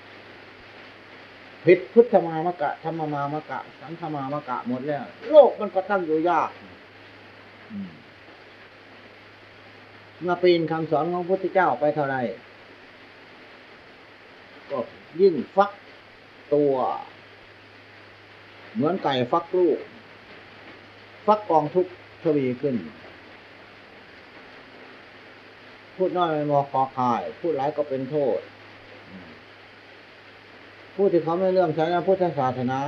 ผิดพุทธมามะกะธรรมมามะกะ สังฆมามะกะหมดแล้ว โลกมันก็ตั้งอยู่ยากอืม มาปีนคำสอนของพระพุทธเจ้าไปเท่าไหรก็ยิ่งฟักตัว เหมือนไก่ฟักลูก ฟักกองทุกข์ทวีขึ้น พูดน้อยไม่มอคอคาย พูดหลายก็เป็นโทษ ผู้ที่เขาไม่เลื่อมใช้ในพุทธศาสนา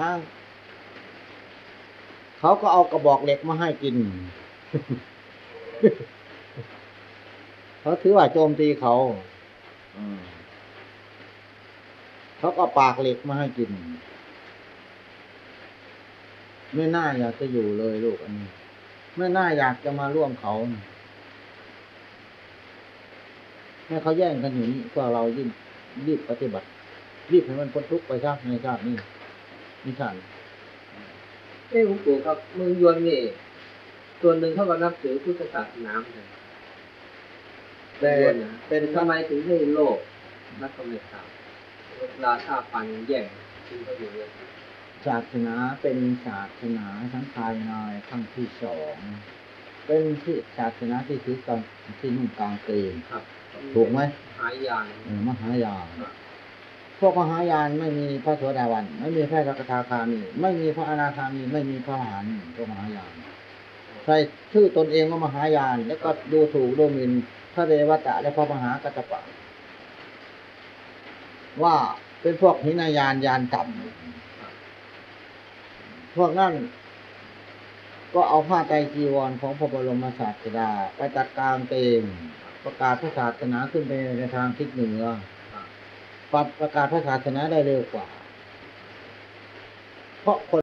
เขาก็เอากระบอกเหล็กมาให้กิน เขาถือว่าโจมตีเขาอืมเขาก็ปากเหล็กมาให้กิน ไม่น่าอยากจะอยู่เลยลูกอันนี้ ไม่น่าอยากจะมาร่วมเขานะให้เขาแย่งกันอยู่นี่ก็เรายิ่งรีบปฏิบัติ รีบให้มันพ้นทุกข์ไปซะในชาตินี้นี่ชาติเอ้หลวงปู่ครับเมืองยวนนี่ส่วนหนึ่งเขาก็นับถือพุทธศาสนาเหมือนกัน แต่ยวนเป็นทำไมถึงให้โลกนักกำเนิดข่าวราชาฟันแย่งซึ่งเขาอยู่เลยศาสนาเป็นศาสนาทั้งภายในครั้งที่สองเป็นที่ศาสนาที่ถือกางที่นุ่งกางเกงครับถูกไหมหายานเออมหายานพวกมหายานไม่มีพระโสดาวันไม่มีพระสกทาคามี ไม่มีพระอนาคามี ไม่มีพระอรหันต์พวกมหายานใส่ชื่อตนเองว่ามหายาน แล้วก็ดูถูกดูหมิ่น พระเรวตะและพระมหากัจจปะ ว่าเป็นพวกหินายานยานต่ำพวกนั้นก็เอาผ้าไตรจีวรของพระบรมศาสดาไปตัดกลางเตงประกาศพระศาสนาขึ้นไปในทางทิศเหนือปรับประกาศพระศาสนาได้เร็วกว่า เพราะคน